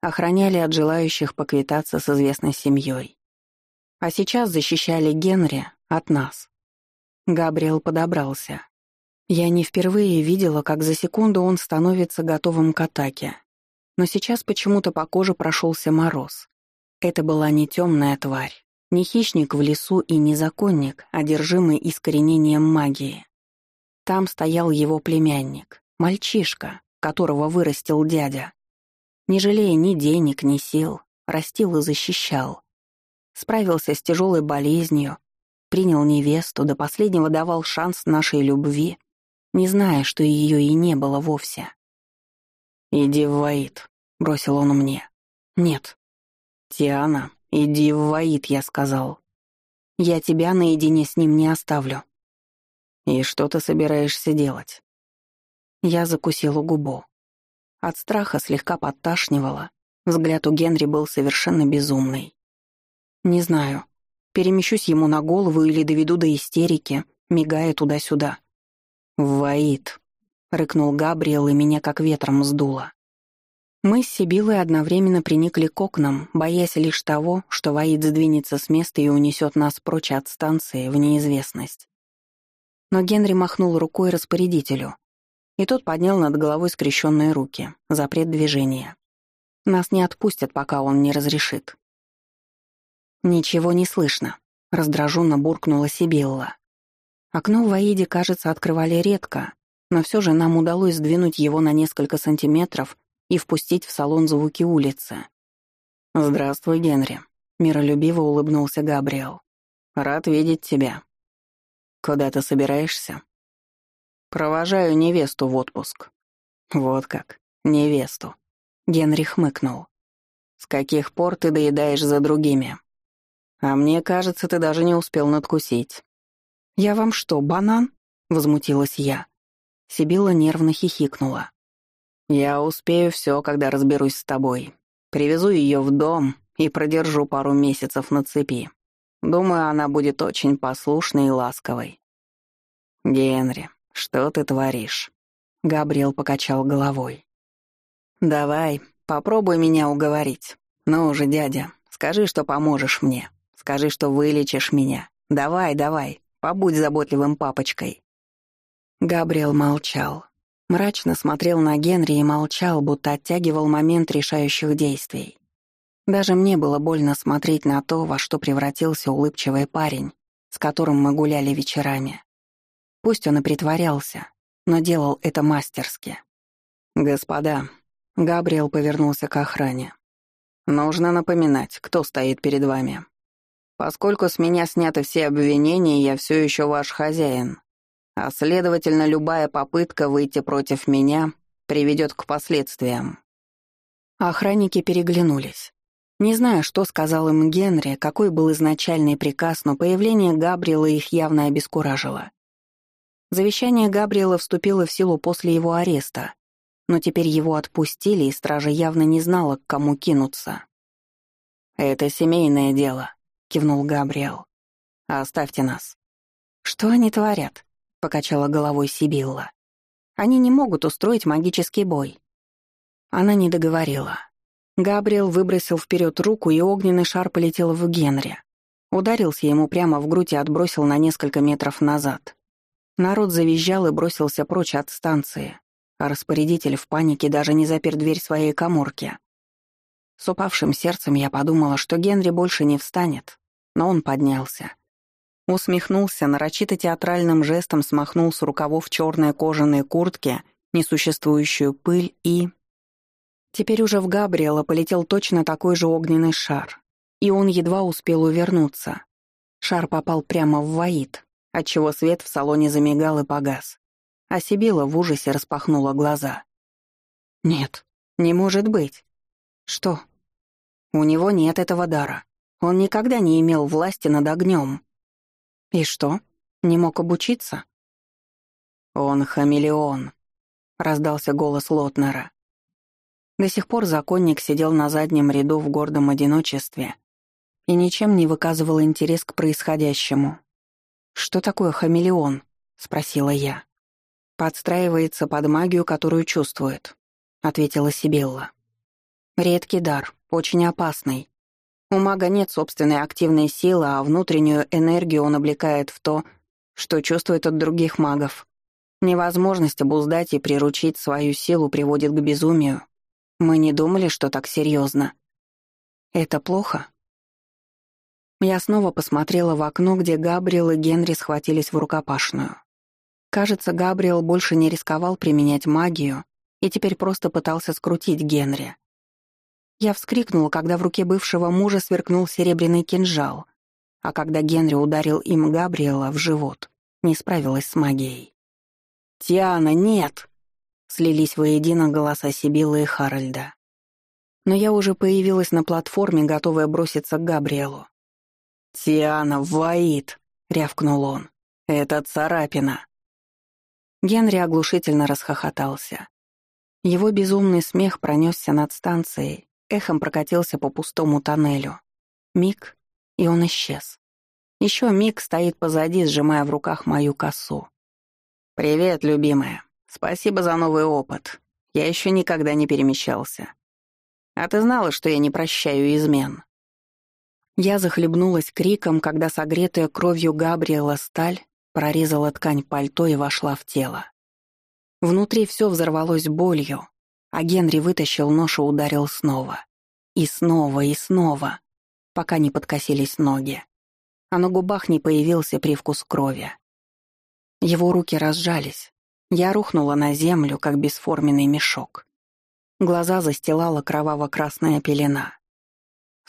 охраняли от желающих поквитаться с известной семьей. А сейчас защищали Генри от нас. Габриэл подобрался. Я не впервые видела, как за секунду он становится готовым к атаке. Но сейчас почему-то по коже прошелся мороз. Это была не темная тварь, не хищник в лесу и не законник, одержимый искоренением магии. Там стоял его племянник, мальчишка, которого вырастил дядя не жалея ни денег, ни сил, растил и защищал. Справился с тяжелой болезнью, принял невесту, до последнего давал шанс нашей любви, не зная, что ее и не было вовсе. «Иди в Ваид», — бросил он мне. «Нет». «Тиана, иди в Ваид», — я сказал. «Я тебя наедине с ним не оставлю». «И что ты собираешься делать?» Я закусила губу. От страха слегка подташнивала. Взгляд у Генри был совершенно безумный. Не знаю, перемещусь ему на голову или доведу до истерики, мигая туда-сюда. «Ваид», — рыкнул Габриэл, и меня как ветром сдуло. Мы с Сибилой одновременно приникли к окнам, боясь лишь того, что Ваид сдвинется с места и унесет нас прочь от станции в неизвестность. Но Генри махнул рукой распорядителю, и тот поднял над головой скрещенные руки, запрет движения. Нас не отпустят, пока он не разрешит. «Ничего не слышно», — раздраженно буркнула Сибилла. Окно в Аиде, кажется, открывали редко, но все же нам удалось сдвинуть его на несколько сантиметров и впустить в салон звуки улицы. «Здравствуй, Генри», — миролюбиво улыбнулся Габриэл. «Рад видеть тебя. Куда ты собираешься?» «Провожаю невесту в отпуск». «Вот как, невесту», — Генри хмыкнул. «С каких пор ты доедаешь за другими?» «А мне кажется, ты даже не успел надкусить». «Я вам что, банан?» — возмутилась я. Сибила нервно хихикнула. «Я успею все, когда разберусь с тобой. Привезу ее в дом и продержу пару месяцев на цепи. Думаю, она будет очень послушной и ласковой». «Генри, что ты творишь?» Габриэл покачал головой. «Давай, попробуй меня уговорить. Ну уже, дядя, скажи, что поможешь мне. Скажи, что вылечишь меня. Давай, давай, побудь заботливым папочкой». Габриэл молчал. Мрачно смотрел на Генри и молчал, будто оттягивал момент решающих действий. Даже мне было больно смотреть на то, во что превратился улыбчивый парень, с которым мы гуляли вечерами. Пусть он и притворялся, но делал это мастерски. «Господа», — Габриэл повернулся к охране, — «нужно напоминать, кто стоит перед вами. Поскольку с меня сняты все обвинения, я все еще ваш хозяин, а следовательно, любая попытка выйти против меня приведет к последствиям. Охранники переглянулись. Не знаю, что сказал им Генри, какой был изначальный приказ, но появление Габриэла их явно обескуражило. Завещание Габриэла вступило в силу после его ареста, но теперь его отпустили, и стража явно не знала, к кому кинуться. «Это семейное дело», — кивнул Габриэл. «Оставьте нас». «Что они творят?» — покачала головой Сибилла. «Они не могут устроить магический бой». Она не договорила. Габриэл выбросил вперед руку, и огненный шар полетел в Генри. Ударился ему прямо в грудь и отбросил на несколько метров назад. Народ завизжал и бросился прочь от станции, а распорядитель в панике даже не запер дверь своей коморки. С упавшим сердцем я подумала, что Генри больше не встанет, но он поднялся. Усмехнулся, нарочито театральным жестом смахнул с рукавов черной кожаной куртки несуществующую пыль и... Теперь уже в Габриэла полетел точно такой же огненный шар, и он едва успел увернуться. Шар попал прямо в Ваид, отчего свет в салоне замигал и погас. А Сибила в ужасе распахнула глаза. «Нет, не может быть. Что? У него нет этого дара. Он никогда не имел власти над огнем. «И что? Не мог обучиться?» «Он хамелеон», — раздался голос Лотнера. До сих пор законник сидел на заднем ряду в гордом одиночестве и ничем не выказывал интерес к происходящему. «Что такое хамелеон?» — спросила я. «Подстраивается под магию, которую чувствует», — ответила Сибилла. «Редкий дар, очень опасный. У мага нет собственной активной силы, а внутреннюю энергию он облекает в то, что чувствует от других магов. Невозможность обуздать и приручить свою силу приводит к безумию. Мы не думали, что так серьезно. Это плохо? Я снова посмотрела в окно, где Габриэл и Генри схватились в рукопашную. Кажется, Габриэл больше не рисковал применять магию и теперь просто пытался скрутить Генри. Я вскрикнула, когда в руке бывшего мужа сверкнул серебряный кинжал, а когда Генри ударил им Габриэла в живот, не справилась с магией. «Тиана, нет!» — слились воедино голоса Сибилы и Харальда. Но я уже появилась на платформе, готовая броситься к Габриэлу. «Тиана, воит!» — рявкнул он. «Это царапина!» Генри оглушительно расхохотался. Его безумный смех пронесся над станцией, эхом прокатился по пустому тоннелю. Миг, и он исчез. Еще миг стоит позади, сжимая в руках мою косу. «Привет, любимая. Спасибо за новый опыт. Я еще никогда не перемещался. А ты знала, что я не прощаю измен?» Я захлебнулась криком, когда согретая кровью Габриэла сталь прорезала ткань пальто и вошла в тело. Внутри все взорвалось болью, а Генри вытащил нож и ударил снова. И снова, и снова, пока не подкосились ноги. А на губах не появился привкус крови. Его руки разжались. Я рухнула на землю, как бесформенный мешок. Глаза застилала кроваво-красная пелена.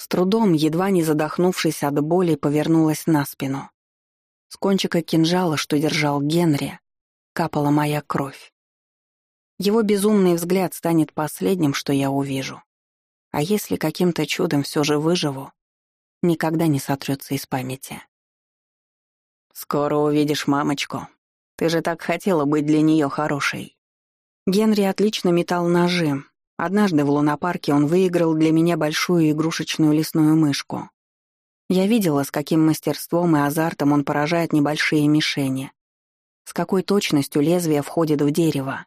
С трудом, едва не задохнувшись от боли, повернулась на спину. С кончика кинжала, что держал Генри, капала моя кровь. Его безумный взгляд станет последним, что я увижу. А если каким-то чудом все же выживу, никогда не сотрется из памяти. «Скоро увидишь мамочку. Ты же так хотела быть для нее хорошей». Генри отлично метал ножи, Однажды в лунопарке он выиграл для меня большую игрушечную лесную мышку. Я видела, с каким мастерством и азартом он поражает небольшие мишени. С какой точностью лезвие входит в дерево.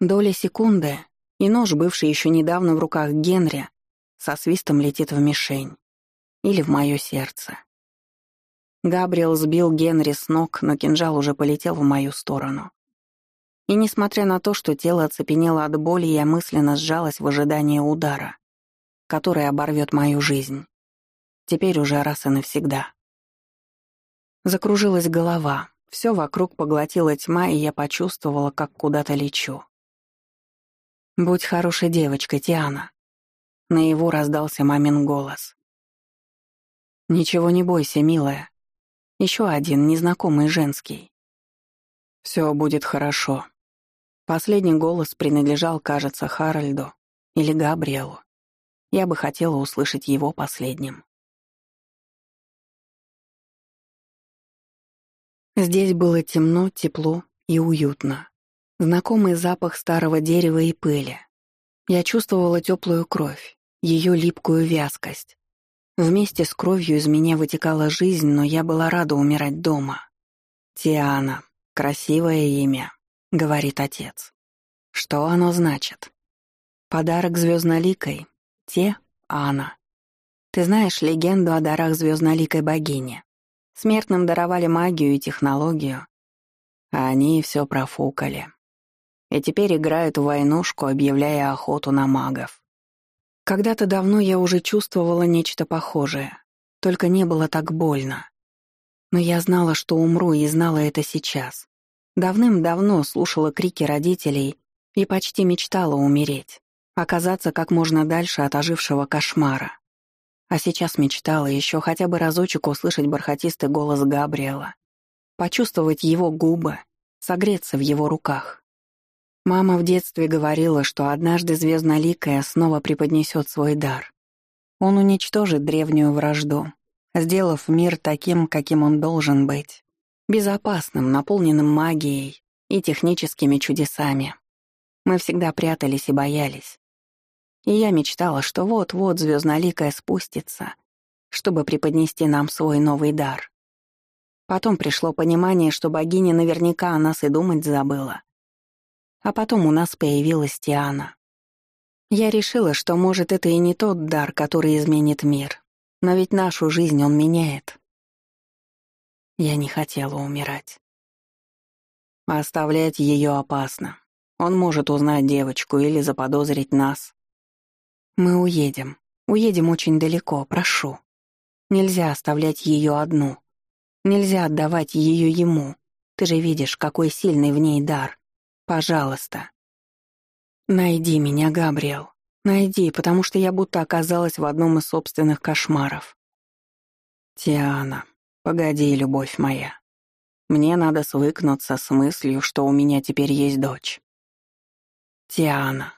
Доля секунды, и нож, бывший еще недавно в руках Генри, со свистом летит в мишень. Или в мое сердце. Габриэл сбил Генри с ног, но кинжал уже полетел в мою сторону. И несмотря на то, что тело оцепенело от боли, я мысленно сжалась в ожидании удара, который оборвет мою жизнь. Теперь уже раз и навсегда. Закружилась голова, все вокруг поглотила тьма, и я почувствовала, как куда-то лечу. «Будь хорошей девочкой, Тиана». На его раздался мамин голос. «Ничего не бойся, милая. Еще один, незнакомый женский. Все будет хорошо», Последний голос принадлежал, кажется, Харальду или Габриэлу. Я бы хотела услышать его последним. Здесь было темно, тепло и уютно. Знакомый запах старого дерева и пыли. Я чувствовала теплую кровь, ее липкую вязкость. Вместе с кровью из меня вытекала жизнь, но я была рада умирать дома. Тиана. Красивое имя. — говорит отец. Что оно значит? Подарок звездноликой. Те — Анна. Ты знаешь легенду о дарах звездноликой богини. Смертным даровали магию и технологию. А они все профукали. И теперь играют в войнушку, объявляя охоту на магов. Когда-то давно я уже чувствовала нечто похожее, только не было так больно. Но я знала, что умру, и знала это сейчас. Давным-давно слушала крики родителей и почти мечтала умереть, оказаться как можно дальше от ожившего кошмара. А сейчас мечтала еще хотя бы разочек услышать бархатистый голос Габриэла, почувствовать его губы, согреться в его руках. Мама в детстве говорила, что однажды звездноликая снова преподнесет свой дар. Он уничтожит древнюю вражду, сделав мир таким, каким он должен быть. Безопасным, наполненным магией и техническими чудесами. Мы всегда прятались и боялись. И я мечтала, что вот-вот звездноликая спустится, чтобы преподнести нам свой новый дар. Потом пришло понимание, что богиня наверняка о нас и думать забыла. А потом у нас появилась Тиана. Я решила, что, может, это и не тот дар, который изменит мир. Но ведь нашу жизнь он меняет. Я не хотела умирать. Оставлять ее опасно. Он может узнать девочку или заподозрить нас. Мы уедем. Уедем очень далеко, прошу. Нельзя оставлять ее одну. Нельзя отдавать ее ему. Ты же видишь, какой сильный в ней дар. Пожалуйста. Найди меня, Габриэл. Найди, потому что я будто оказалась в одном из собственных кошмаров. Тиана, «Погоди, любовь моя. Мне надо свыкнуться с мыслью, что у меня теперь есть дочь». Тиана.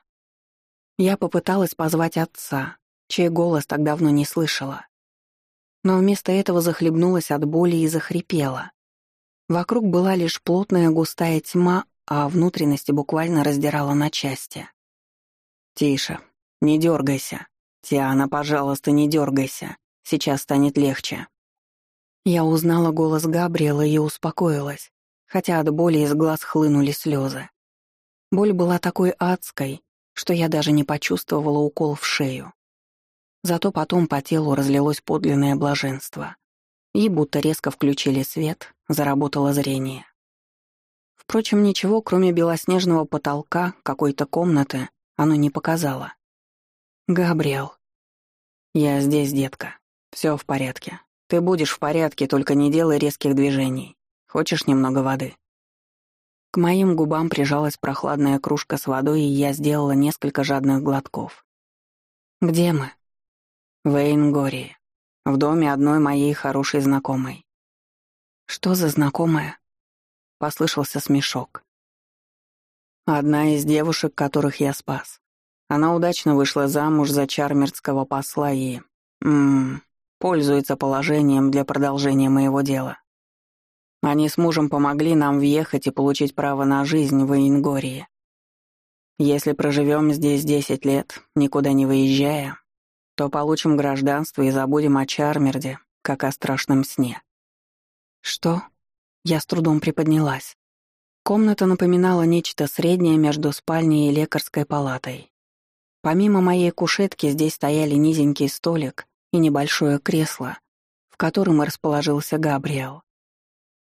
Я попыталась позвать отца, чей голос так давно не слышала. Но вместо этого захлебнулась от боли и захрипела. Вокруг была лишь плотная густая тьма, а внутренности буквально раздирало на части. «Тише, не дергайся. Тиана, пожалуйста, не дергайся. Сейчас станет легче». Я узнала голос Габриэла и успокоилась, хотя от боли из глаз хлынули слезы. Боль была такой адской, что я даже не почувствовала укол в шею. Зато потом по телу разлилось подлинное блаженство. И будто резко включили свет, заработало зрение. Впрочем, ничего, кроме белоснежного потолка, какой-то комнаты, оно не показало. «Габриэл». «Я здесь, детка. Все в порядке. Ты будешь в порядке, только не делай резких движений. Хочешь немного воды?» К моим губам прижалась прохладная кружка с водой, и я сделала несколько жадных глотков. «Где мы?» «В Эйнгории. В доме одной моей хорошей знакомой». «Что за знакомая?» Послышался смешок. «Одна из девушек, которых я спас. Она удачно вышла замуж за чармерского посла и... Ммм, пользуется положением для продолжения моего дела. Они с мужем помогли нам въехать и получить право на жизнь в Ингории. Если проживем здесь десять лет, никуда не выезжая, то получим гражданство и забудем о Чармерде, как о страшном сне. Что? Я с трудом приподнялась. Комната напоминала нечто среднее между спальней и лекарской палатой. Помимо моей кушетки здесь стояли низенький столик и небольшое кресло, в котором и расположился Габриэл.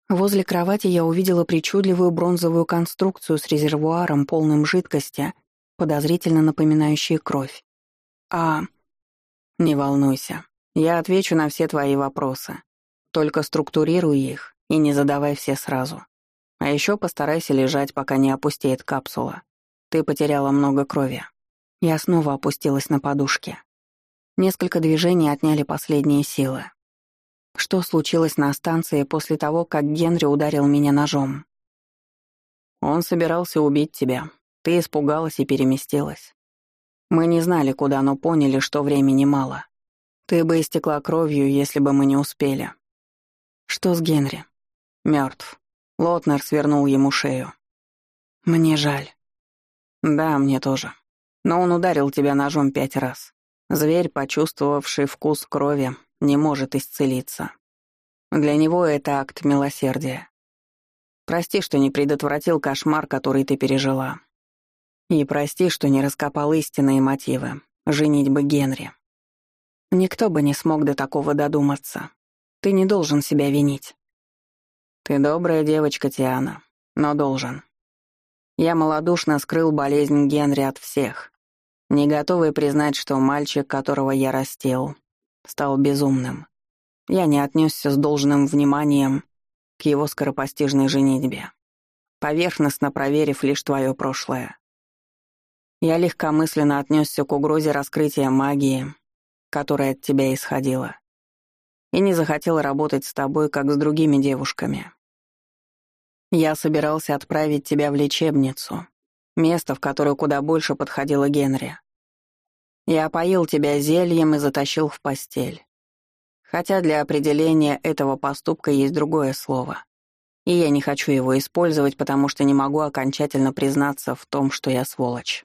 Возле кровати я увидела причудливую бронзовую конструкцию с резервуаром, полным жидкости, подозрительно напоминающей кровь. А... Не волнуйся, я отвечу на все твои вопросы. Только структурируй их и не задавай все сразу. А еще постарайся лежать, пока не опустеет капсула. Ты потеряла много крови. Я снова опустилась на подушке. Несколько движений отняли последние силы. Что случилось на станции после того, как Генри ударил меня ножом? Он собирался убить тебя. Ты испугалась и переместилась. Мы не знали, куда, но поняли, что времени мало. Ты бы истекла кровью, если бы мы не успели. Что с Генри? Мертв. Лотнер свернул ему шею. Мне жаль. Да, мне тоже. Но он ударил тебя ножом пять раз. Зверь, почувствовавший вкус крови, не может исцелиться. Для него это акт милосердия. Прости, что не предотвратил кошмар, который ты пережила. И прости, что не раскопал истинные мотивы. Женить бы Генри. Никто бы не смог до такого додуматься. Ты не должен себя винить. Ты добрая девочка, Тиана, но должен. Я малодушно скрыл болезнь Генри от всех, не готовый признать, что мальчик, которого я растил, стал безумным. Я не отнесся с должным вниманием к его скоропостижной женитьбе, поверхностно проверив лишь твое прошлое. Я легкомысленно отнесся к угрозе раскрытия магии, которая от тебя исходила, и не захотел работать с тобой, как с другими девушками. Я собирался отправить тебя в лечебницу, место, в которое куда больше подходило Генри. Я опоил тебя зельем и затащил в постель. Хотя для определения этого поступка есть другое слово. И я не хочу его использовать, потому что не могу окончательно признаться в том, что я сволочь.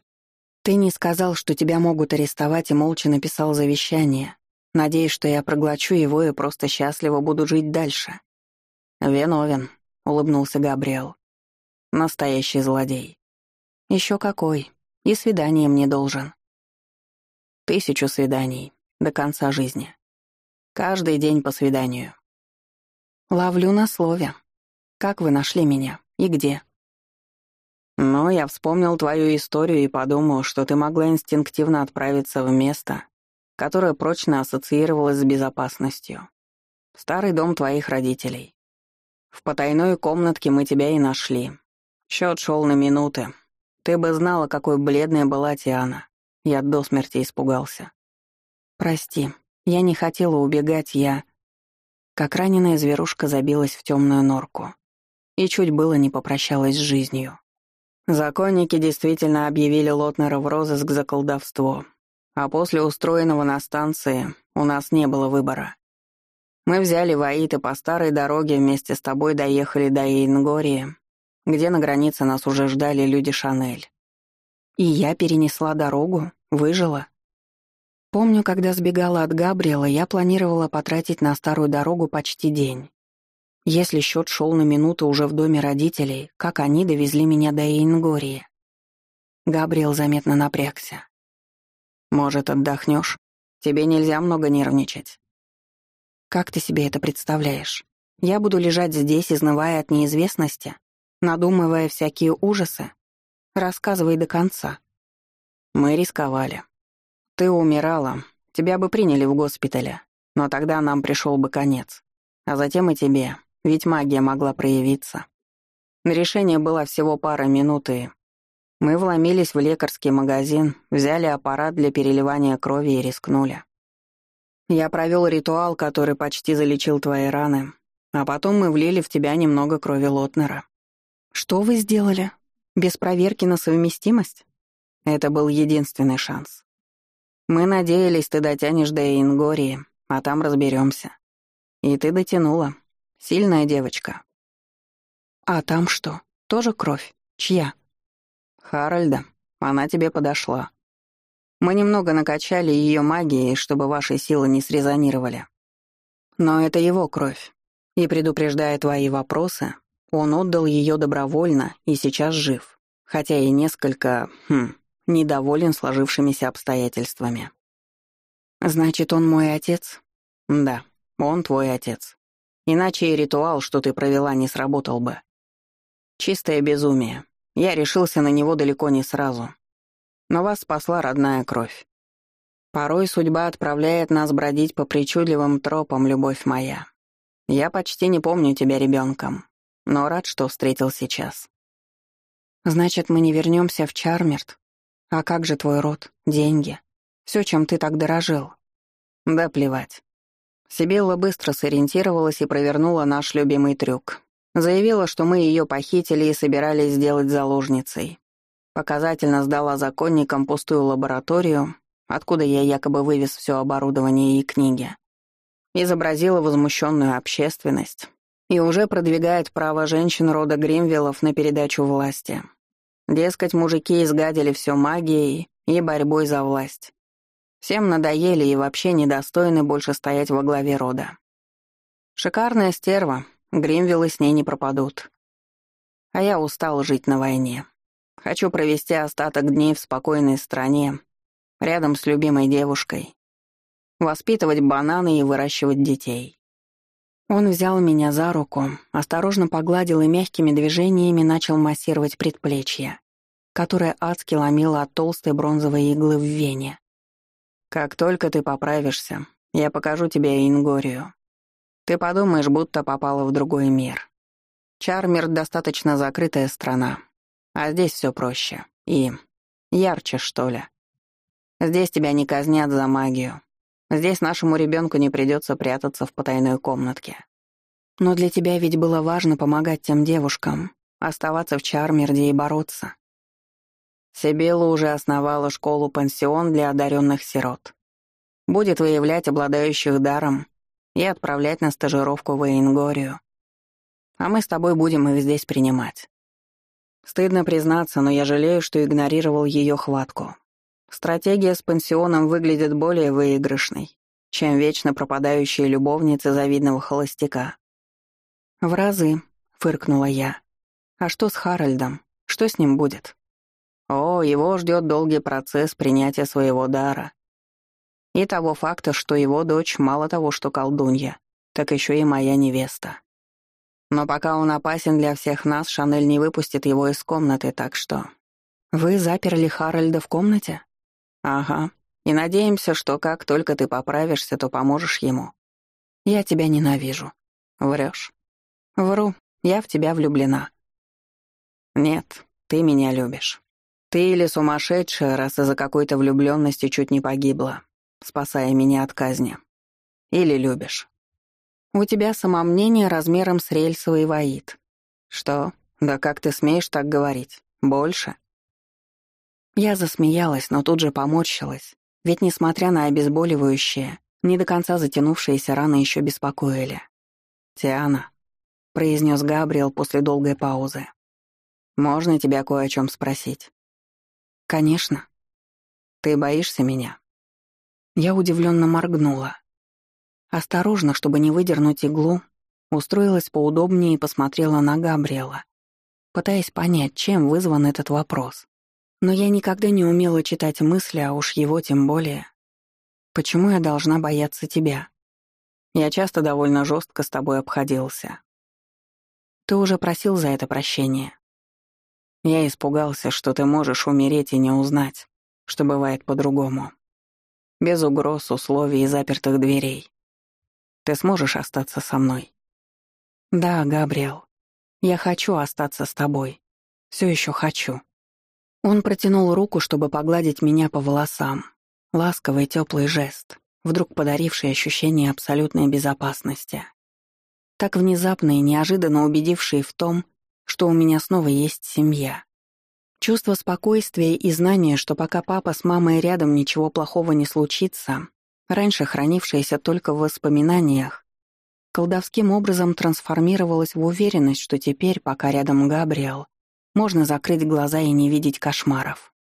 Ты не сказал, что тебя могут арестовать, и молча написал завещание, надеясь, что я проглочу его и просто счастливо буду жить дальше. «Виновен», — улыбнулся Габриэл. «Настоящий злодей». Еще какой. И свидание мне должен. Тысячу свиданий. До конца жизни. Каждый день по свиданию. Ловлю на слове. Как вы нашли меня? И где? Ну, я вспомнил твою историю и подумал, что ты могла инстинктивно отправиться в место, которое прочно ассоциировалось с безопасностью. Старый дом твоих родителей. В потайной комнатке мы тебя и нашли. Счет шел на минуты. Ты бы знала, какой бледная была Тиана. Я до смерти испугался. «Прости, я не хотела убегать, я...» Как раненая зверушка забилась в темную норку. И чуть было не попрощалась с жизнью. Законники действительно объявили Лотнера в розыск за колдовство, а после устроенного на станции у нас не было выбора. Мы взяли Ваид по старой дороге вместе с тобой доехали до Ингории, где на границе нас уже ждали люди Шанель. И я перенесла дорогу, выжила. Помню, когда сбегала от Габриэла, я планировала потратить на старую дорогу почти день. Если счет шел на минуту уже в доме родителей, как они довезли меня до Эйнгории. Габриэл заметно напрягся. «Может, отдохнешь? Тебе нельзя много нервничать». «Как ты себе это представляешь? Я буду лежать здесь, изнывая от неизвестности, надумывая всякие ужасы? Рассказывай до конца». «Мы рисковали. Ты умирала, тебя бы приняли в госпитале, но тогда нам пришел бы конец. А затем и тебе, ведь магия могла проявиться. На решение было всего пара минут, и... Мы вломились в лекарский магазин, взяли аппарат для переливания крови и рискнули. Я провел ритуал, который почти залечил твои раны, а потом мы влили в тебя немного крови Лотнера. Что вы сделали? Без проверки на совместимость? Это был единственный шанс. Мы надеялись, ты дотянешь до Ингории, а там разберемся. И ты дотянула. Сильная девочка. А там что? Тоже кровь? Чья? Харальда. Она тебе подошла. Мы немного накачали ее магией, чтобы ваши силы не срезонировали. Но это его кровь. И предупреждая твои вопросы, он отдал ее добровольно и сейчас жив, хотя и несколько, хм, недоволен сложившимися обстоятельствами. Значит, он мой отец? Да, он твой отец. Иначе и ритуал, что ты провела, не сработал бы. Чистое безумие. Я решился на него далеко не сразу. Но вас спасла родная кровь. Порой судьба отправляет нас бродить по причудливым тропам, любовь моя. Я почти не помню тебя ребенком, но рад, что встретил сейчас. Значит, мы не вернемся в Чармерт? А как же твой род, деньги? Все, чем ты так дорожил? Да плевать. Сибилла быстро сориентировалась и провернула наш любимый трюк. Заявила, что мы ее похитили и собирались сделать заложницей. Показательно сдала законникам пустую лабораторию, откуда я якобы вывез все оборудование и книги. Изобразила возмущенную общественность и уже продвигает право женщин рода Гримвиллов на передачу власти. Дескать, мужики изгадили все магией и борьбой за власть. Всем надоели и вообще недостойны больше стоять во главе рода. Шикарная стерва, Гримвиллы с ней не пропадут. А я устал жить на войне. Хочу провести остаток дней в спокойной стране, рядом с любимой девушкой. Воспитывать бананы и выращивать детей. Он взял меня за руку, осторожно погладил и мягкими движениями начал массировать предплечье, которое адски ломило от толстой бронзовой иглы в вене. Как только ты поправишься, я покажу тебе Ингорию. Ты подумаешь, будто попала в другой мир. Чармер — достаточно закрытая страна, а здесь все проще. И ярче, что ли. Здесь тебя не казнят за магию. Здесь нашему ребенку не придется прятаться в потайной комнатке. Но для тебя ведь было важно помогать тем девушкам, оставаться в Чармерде и бороться. Сибилла уже основала школу-пансион для одаренных сирот. Будет выявлять обладающих даром и отправлять на стажировку в Эйнгорию. А мы с тобой будем их здесь принимать. Стыдно признаться, но я жалею, что игнорировал ее хватку. Стратегия с пансионом выглядит более выигрышной, чем вечно пропадающие любовницы завидного холостяка. «В разы», — фыркнула я. «А что с Харальдом? Что с ним будет?» О, его ждет долгий процесс принятия своего дара. И того факта, что его дочь мало того, что колдунья, так еще и моя невеста. Но пока он опасен для всех нас, Шанель не выпустит его из комнаты, так что... Вы заперли Харальда в комнате? Ага. И надеемся, что как только ты поправишься, то поможешь ему. Я тебя ненавижу. Врешь. Вру. Я в тебя влюблена. Нет, ты меня любишь. Ты или сумасшедшая, раз из-за какой-то влюбленности чуть не погибла, спасая меня от казни. Или любишь. У тебя самомнение размером с рельсовый воит. Что? Да как ты смеешь так говорить? Больше? Я засмеялась, но тут же поморщилась, ведь, несмотря на обезболивающее, не до конца затянувшиеся раны еще беспокоили. «Тиана», — произнес Габриэл после долгой паузы, «Можно тебя кое о чем спросить?» «Конечно». «Ты боишься меня?» Я удивленно моргнула. Осторожно, чтобы не выдернуть иглу, устроилась поудобнее и посмотрела на Габриэла, пытаясь понять, чем вызван этот вопрос. Но я никогда не умела читать мысли, а уж его тем более. Почему я должна бояться тебя? Я часто довольно жестко с тобой обходился. Ты уже просил за это прощения. Я испугался, что ты можешь умереть и не узнать, что бывает по-другому. Без угроз, условий и запертых дверей. Ты сможешь остаться со мной? Да, Габриэл. Я хочу остаться с тобой. Все еще хочу. Он протянул руку, чтобы погладить меня по волосам. Ласковый теплый жест, вдруг подаривший ощущение абсолютной безопасности. Так внезапно и неожиданно убедивший в том, что у меня снова есть семья. Чувство спокойствия и знания, что пока папа с мамой рядом ничего плохого не случится, раньше хранившееся только в воспоминаниях, колдовским образом трансформировалось в уверенность, что теперь, пока рядом Габриэл, можно закрыть глаза и не видеть кошмаров.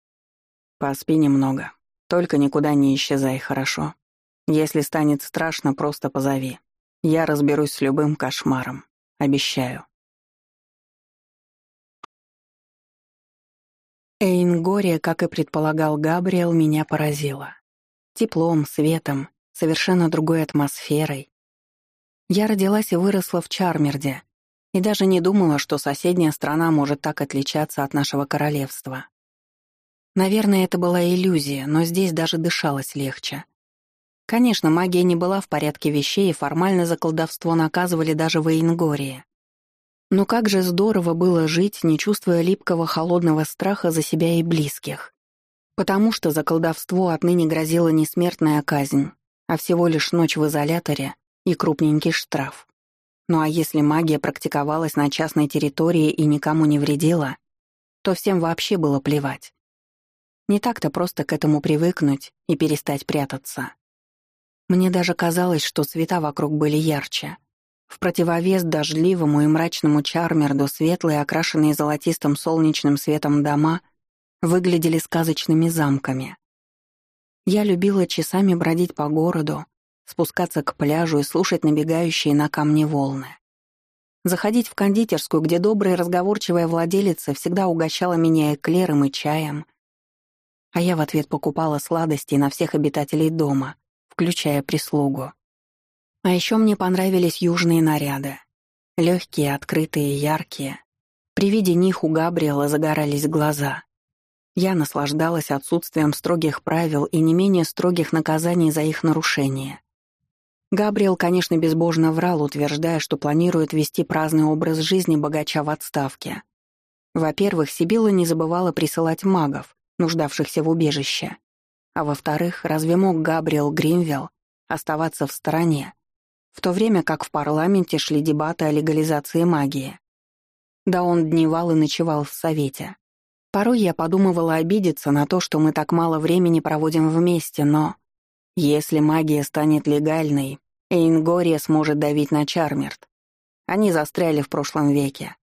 Поспи немного. Только никуда не исчезай, хорошо? Если станет страшно, просто позови. Я разберусь с любым кошмаром. Обещаю. Эйнгория, как и предполагал Габриэл, меня поразила. Теплом, светом, совершенно другой атмосферой. Я родилась и выросла в Чармерде, и даже не думала, что соседняя страна может так отличаться от нашего королевства. Наверное, это была иллюзия, но здесь даже дышалось легче. Конечно, магия не была в порядке вещей, и формально за колдовство наказывали даже в Эйнгории. Но как же здорово было жить, не чувствуя липкого холодного страха за себя и близких. Потому что за колдовство отныне грозила не смертная казнь, а всего лишь ночь в изоляторе и крупненький штраф. Ну а если магия практиковалась на частной территории и никому не вредила, то всем вообще было плевать. Не так-то просто к этому привыкнуть и перестать прятаться. Мне даже казалось, что цвета вокруг были ярче — в противовес дождливому и мрачному Чармерду светлые, окрашенные золотистым солнечным светом дома выглядели сказочными замками. Я любила часами бродить по городу, спускаться к пляжу и слушать набегающие на камни волны. Заходить в кондитерскую, где добрая разговорчивая владелица всегда угощала меня эклером и чаем, а я в ответ покупала сладости на всех обитателей дома, включая прислугу. А еще мне понравились южные наряды. Легкие, открытые, яркие. При виде них у Габриэла загорались глаза. Я наслаждалась отсутствием строгих правил и не менее строгих наказаний за их нарушение. Габриэл, конечно, безбожно врал, утверждая, что планирует вести праздный образ жизни богача в отставке. Во-первых, Сибилла не забывала присылать магов, нуждавшихся в убежище. А во-вторых, разве мог Габриэл Гримвелл оставаться в стороне, в то время как в парламенте шли дебаты о легализации магии. Да он дневал и ночевал в Совете. Порой я подумывала обидеться на то, что мы так мало времени проводим вместе, но... Если магия станет легальной, Эйнгория сможет давить на Чармерт. Они застряли в прошлом веке.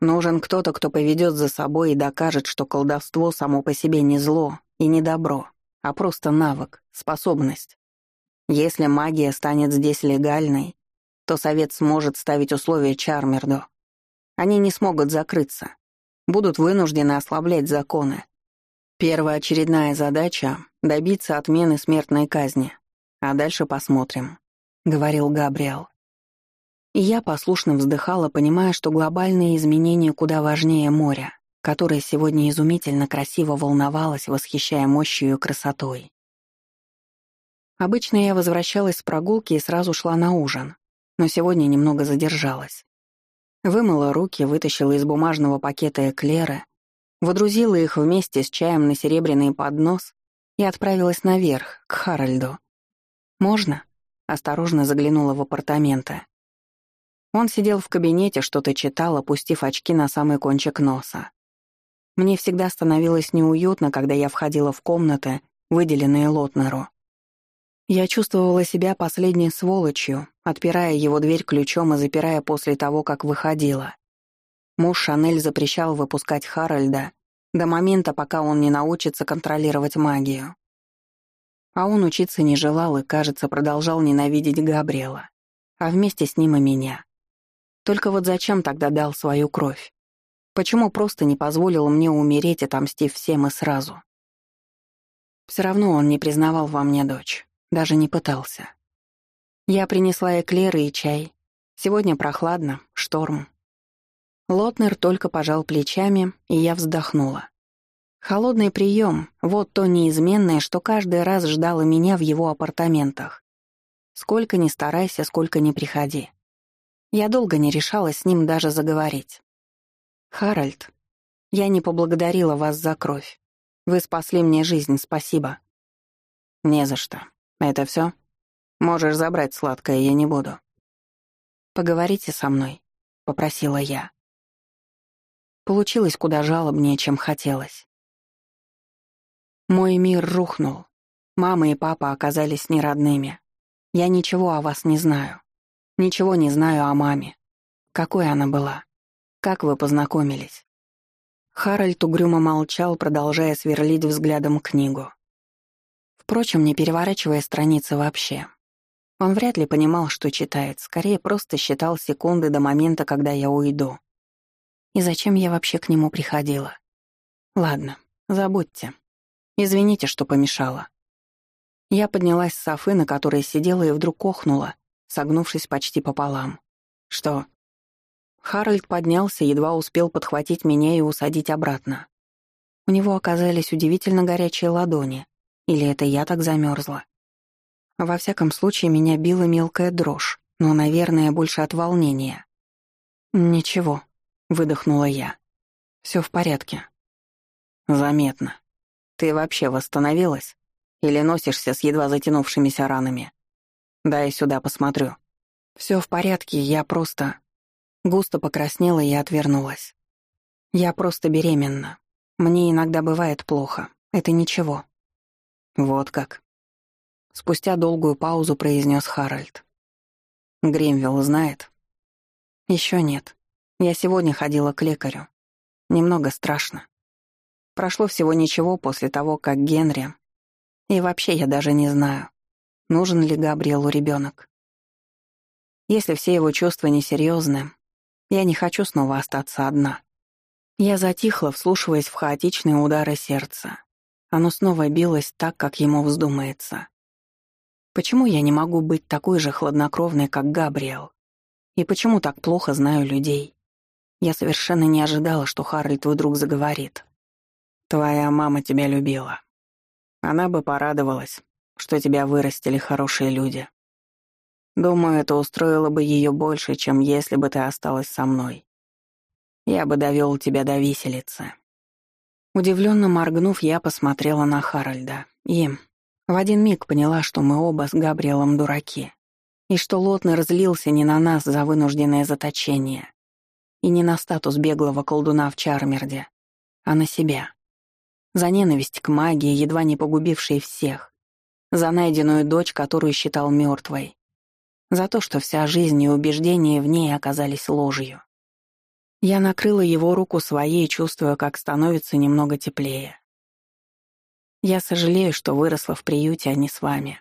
Нужен кто-то, кто поведет за собой и докажет, что колдовство само по себе не зло и не добро, а просто навык, способность. Если магия станет здесь легальной, то Совет сможет ставить условия Чармерду. Они не смогут закрыться. Будут вынуждены ослаблять законы. Первоочередная задача — добиться отмены смертной казни. А дальше посмотрим, — говорил Габриэл. И я послушно вздыхала, понимая, что глобальные изменения куда важнее моря, которое сегодня изумительно красиво волновалось, восхищая мощью и красотой. Обычно я возвращалась с прогулки и сразу шла на ужин, но сегодня немного задержалась. Вымыла руки, вытащила из бумажного пакета эклеры, водрузила их вместе с чаем на серебряный поднос и отправилась наверх, к Харальду. «Можно?» — осторожно заглянула в апартаменты. Он сидел в кабинете, что-то читал, опустив очки на самый кончик носа. Мне всегда становилось неуютно, когда я входила в комнаты, выделенные Лотнеру. Я чувствовала себя последней сволочью, отпирая его дверь ключом и запирая после того, как выходила. Муж Шанель запрещал выпускать Харальда до момента, пока он не научится контролировать магию. А он учиться не желал и, кажется, продолжал ненавидеть Габриэла, а вместе с ним и меня. Только вот зачем тогда дал свою кровь? Почему просто не позволил мне умереть, отомстив всем и сразу? Все равно он не признавал во мне дочь, даже не пытался. Я принесла эклеры и чай. Сегодня прохладно, шторм. Лотнер только пожал плечами, и я вздохнула. Холодный прием — вот то неизменное, что каждый раз ждало меня в его апартаментах. Сколько ни старайся, сколько ни приходи. Я долго не решалась с ним даже заговорить. «Харальд, я не поблагодарила вас за кровь. Вы спасли мне жизнь, спасибо». «Не за что. Это все? Можешь забрать сладкое, я не буду». «Поговорите со мной», — попросила я. Получилось куда жалобнее, чем хотелось. Мой мир рухнул. Мама и папа оказались неродными. Я ничего о вас не знаю. Ничего не знаю о маме. Какой она была? Как вы познакомились?» Харальд угрюмо молчал, продолжая сверлить взглядом книгу. Впрочем, не переворачивая страницы вообще. Он вряд ли понимал, что читает, скорее просто считал секунды до момента, когда я уйду. И зачем я вообще к нему приходила? Ладно, забудьте. Извините, что помешала. Я поднялась с софы, на которой сидела, и вдруг охнула, согнувшись почти пополам. «Что?» Харальд поднялся, едва успел подхватить меня и усадить обратно. У него оказались удивительно горячие ладони. Или это я так замерзла? Во всяком случае, меня била мелкая дрожь, но, наверное, больше от волнения. «Ничего», — выдохнула я. Все в порядке». «Заметно», ты вообще восстановилась? Или носишься с едва затянувшимися ранами? Дай сюда посмотрю. Все в порядке, я просто... Густо покраснела и отвернулась. Я просто беременна. Мне иногда бывает плохо. Это ничего. Вот как. Спустя долгую паузу произнес Харальд. Гримвилл знает? Еще нет. Я сегодня ходила к лекарю. Немного страшно. Прошло всего ничего после того, как Генри... И вообще я даже не знаю, нужен ли Габриэлу ребенок. Если все его чувства несерьезны, я не хочу снова остаться одна. Я затихла, вслушиваясь в хаотичные удары сердца. Оно снова билось так, как ему вздумается. Почему я не могу быть такой же хладнокровной, как Габриэл? И почему так плохо знаю людей? Я совершенно не ожидала, что Харальд вдруг заговорит. Твоя мама тебя любила. Она бы порадовалась, что тебя вырастили хорошие люди. Думаю, это устроило бы ее больше, чем если бы ты осталась со мной. Я бы довел тебя до виселицы. Удивленно моргнув, я посмотрела на Харальда и в один миг поняла, что мы оба с Габриэлом дураки, и что Лотнер разлился не на нас за вынужденное заточение и не на статус беглого колдуна в Чармерде, а на себя. За ненависть к магии, едва не погубившей всех. За найденную дочь, которую считал мертвой. За то, что вся жизнь и убеждения в ней оказались ложью. Я накрыла его руку своей, чувствуя, как становится немного теплее. Я сожалею, что выросла в приюте, а не с вами.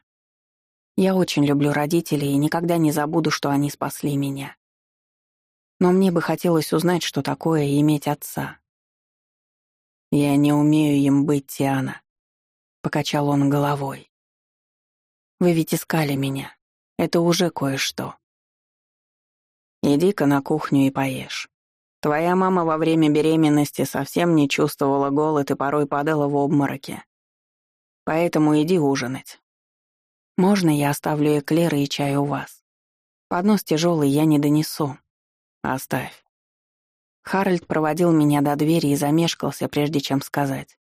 Я очень люблю родителей и никогда не забуду, что они спасли меня. Но мне бы хотелось узнать, что такое иметь отца, «Я не умею им быть, Тиана», — покачал он головой. «Вы ведь искали меня. Это уже кое-что. Иди-ка на кухню и поешь. Твоя мама во время беременности совсем не чувствовала голод и порой падала в обмороке. Поэтому иди ужинать. Можно я оставлю эклеры и чай у вас? Поднос тяжелый я не донесу. Оставь. Харальд проводил меня до двери и замешкался, прежде чем сказать.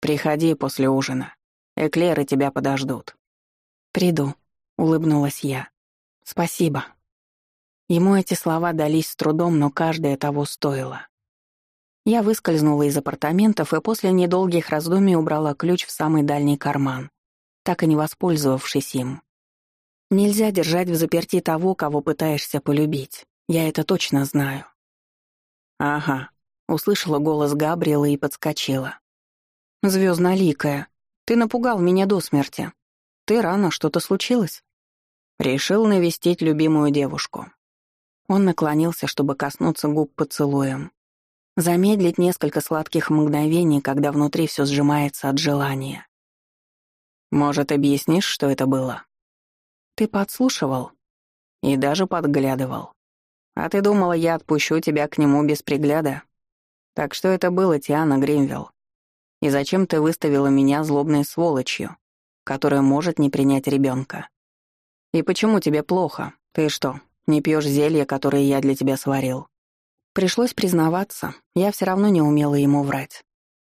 «Приходи после ужина. Эклеры тебя подождут». «Приду», — улыбнулась я. «Спасибо». Ему эти слова дались с трудом, но каждое того стоило. Я выскользнула из апартаментов и после недолгих раздумий убрала ключ в самый дальний карман, так и не воспользовавшись им. Нельзя держать в заперти того, кого пытаешься полюбить. Я это точно знаю. «Ага», — услышала голос Габриэла и подскочила. «Звездноликая, ты напугал меня до смерти. Ты рано, что-то случилось?» Решил навестить любимую девушку. Он наклонился, чтобы коснуться губ поцелуем. Замедлить несколько сладких мгновений, когда внутри все сжимается от желания. «Может, объяснишь, что это было?» «Ты подслушивал?» «И даже подглядывал. А ты думала, я отпущу тебя к нему без пригляда? Так что это было, Тиана Гримвилл? И зачем ты выставила меня злобной сволочью, которая может не принять ребенка? И почему тебе плохо? Ты что, не пьешь зелье, которое я для тебя сварил?» Пришлось признаваться, я все равно не умела ему врать.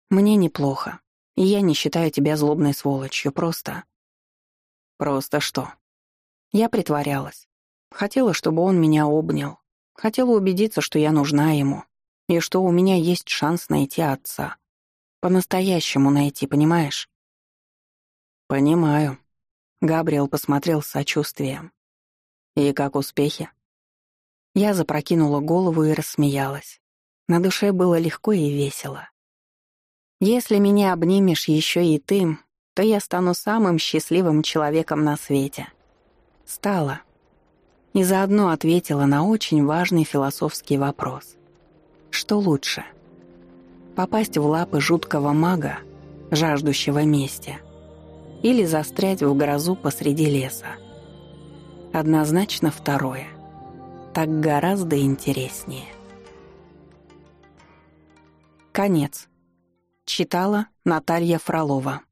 Мне неплохо, и я не считаю тебя злобной сволочью, просто... Просто что? Я притворялась. Хотела, чтобы он меня обнял, Хотела убедиться, что я нужна ему, и что у меня есть шанс найти отца. По-настоящему найти, понимаешь? Понимаю. Габриэл посмотрел с сочувствием. И как успехи? Я запрокинула голову и рассмеялась. На душе было легко и весело. Если меня обнимешь еще и ты, то я стану самым счастливым человеком на свете. Стала и заодно ответила на очень важный философский вопрос. Что лучше? Попасть в лапы жуткого мага, жаждущего мести, или застрять в грозу посреди леса? Однозначно второе. Так гораздо интереснее. Конец. Читала Наталья Фролова.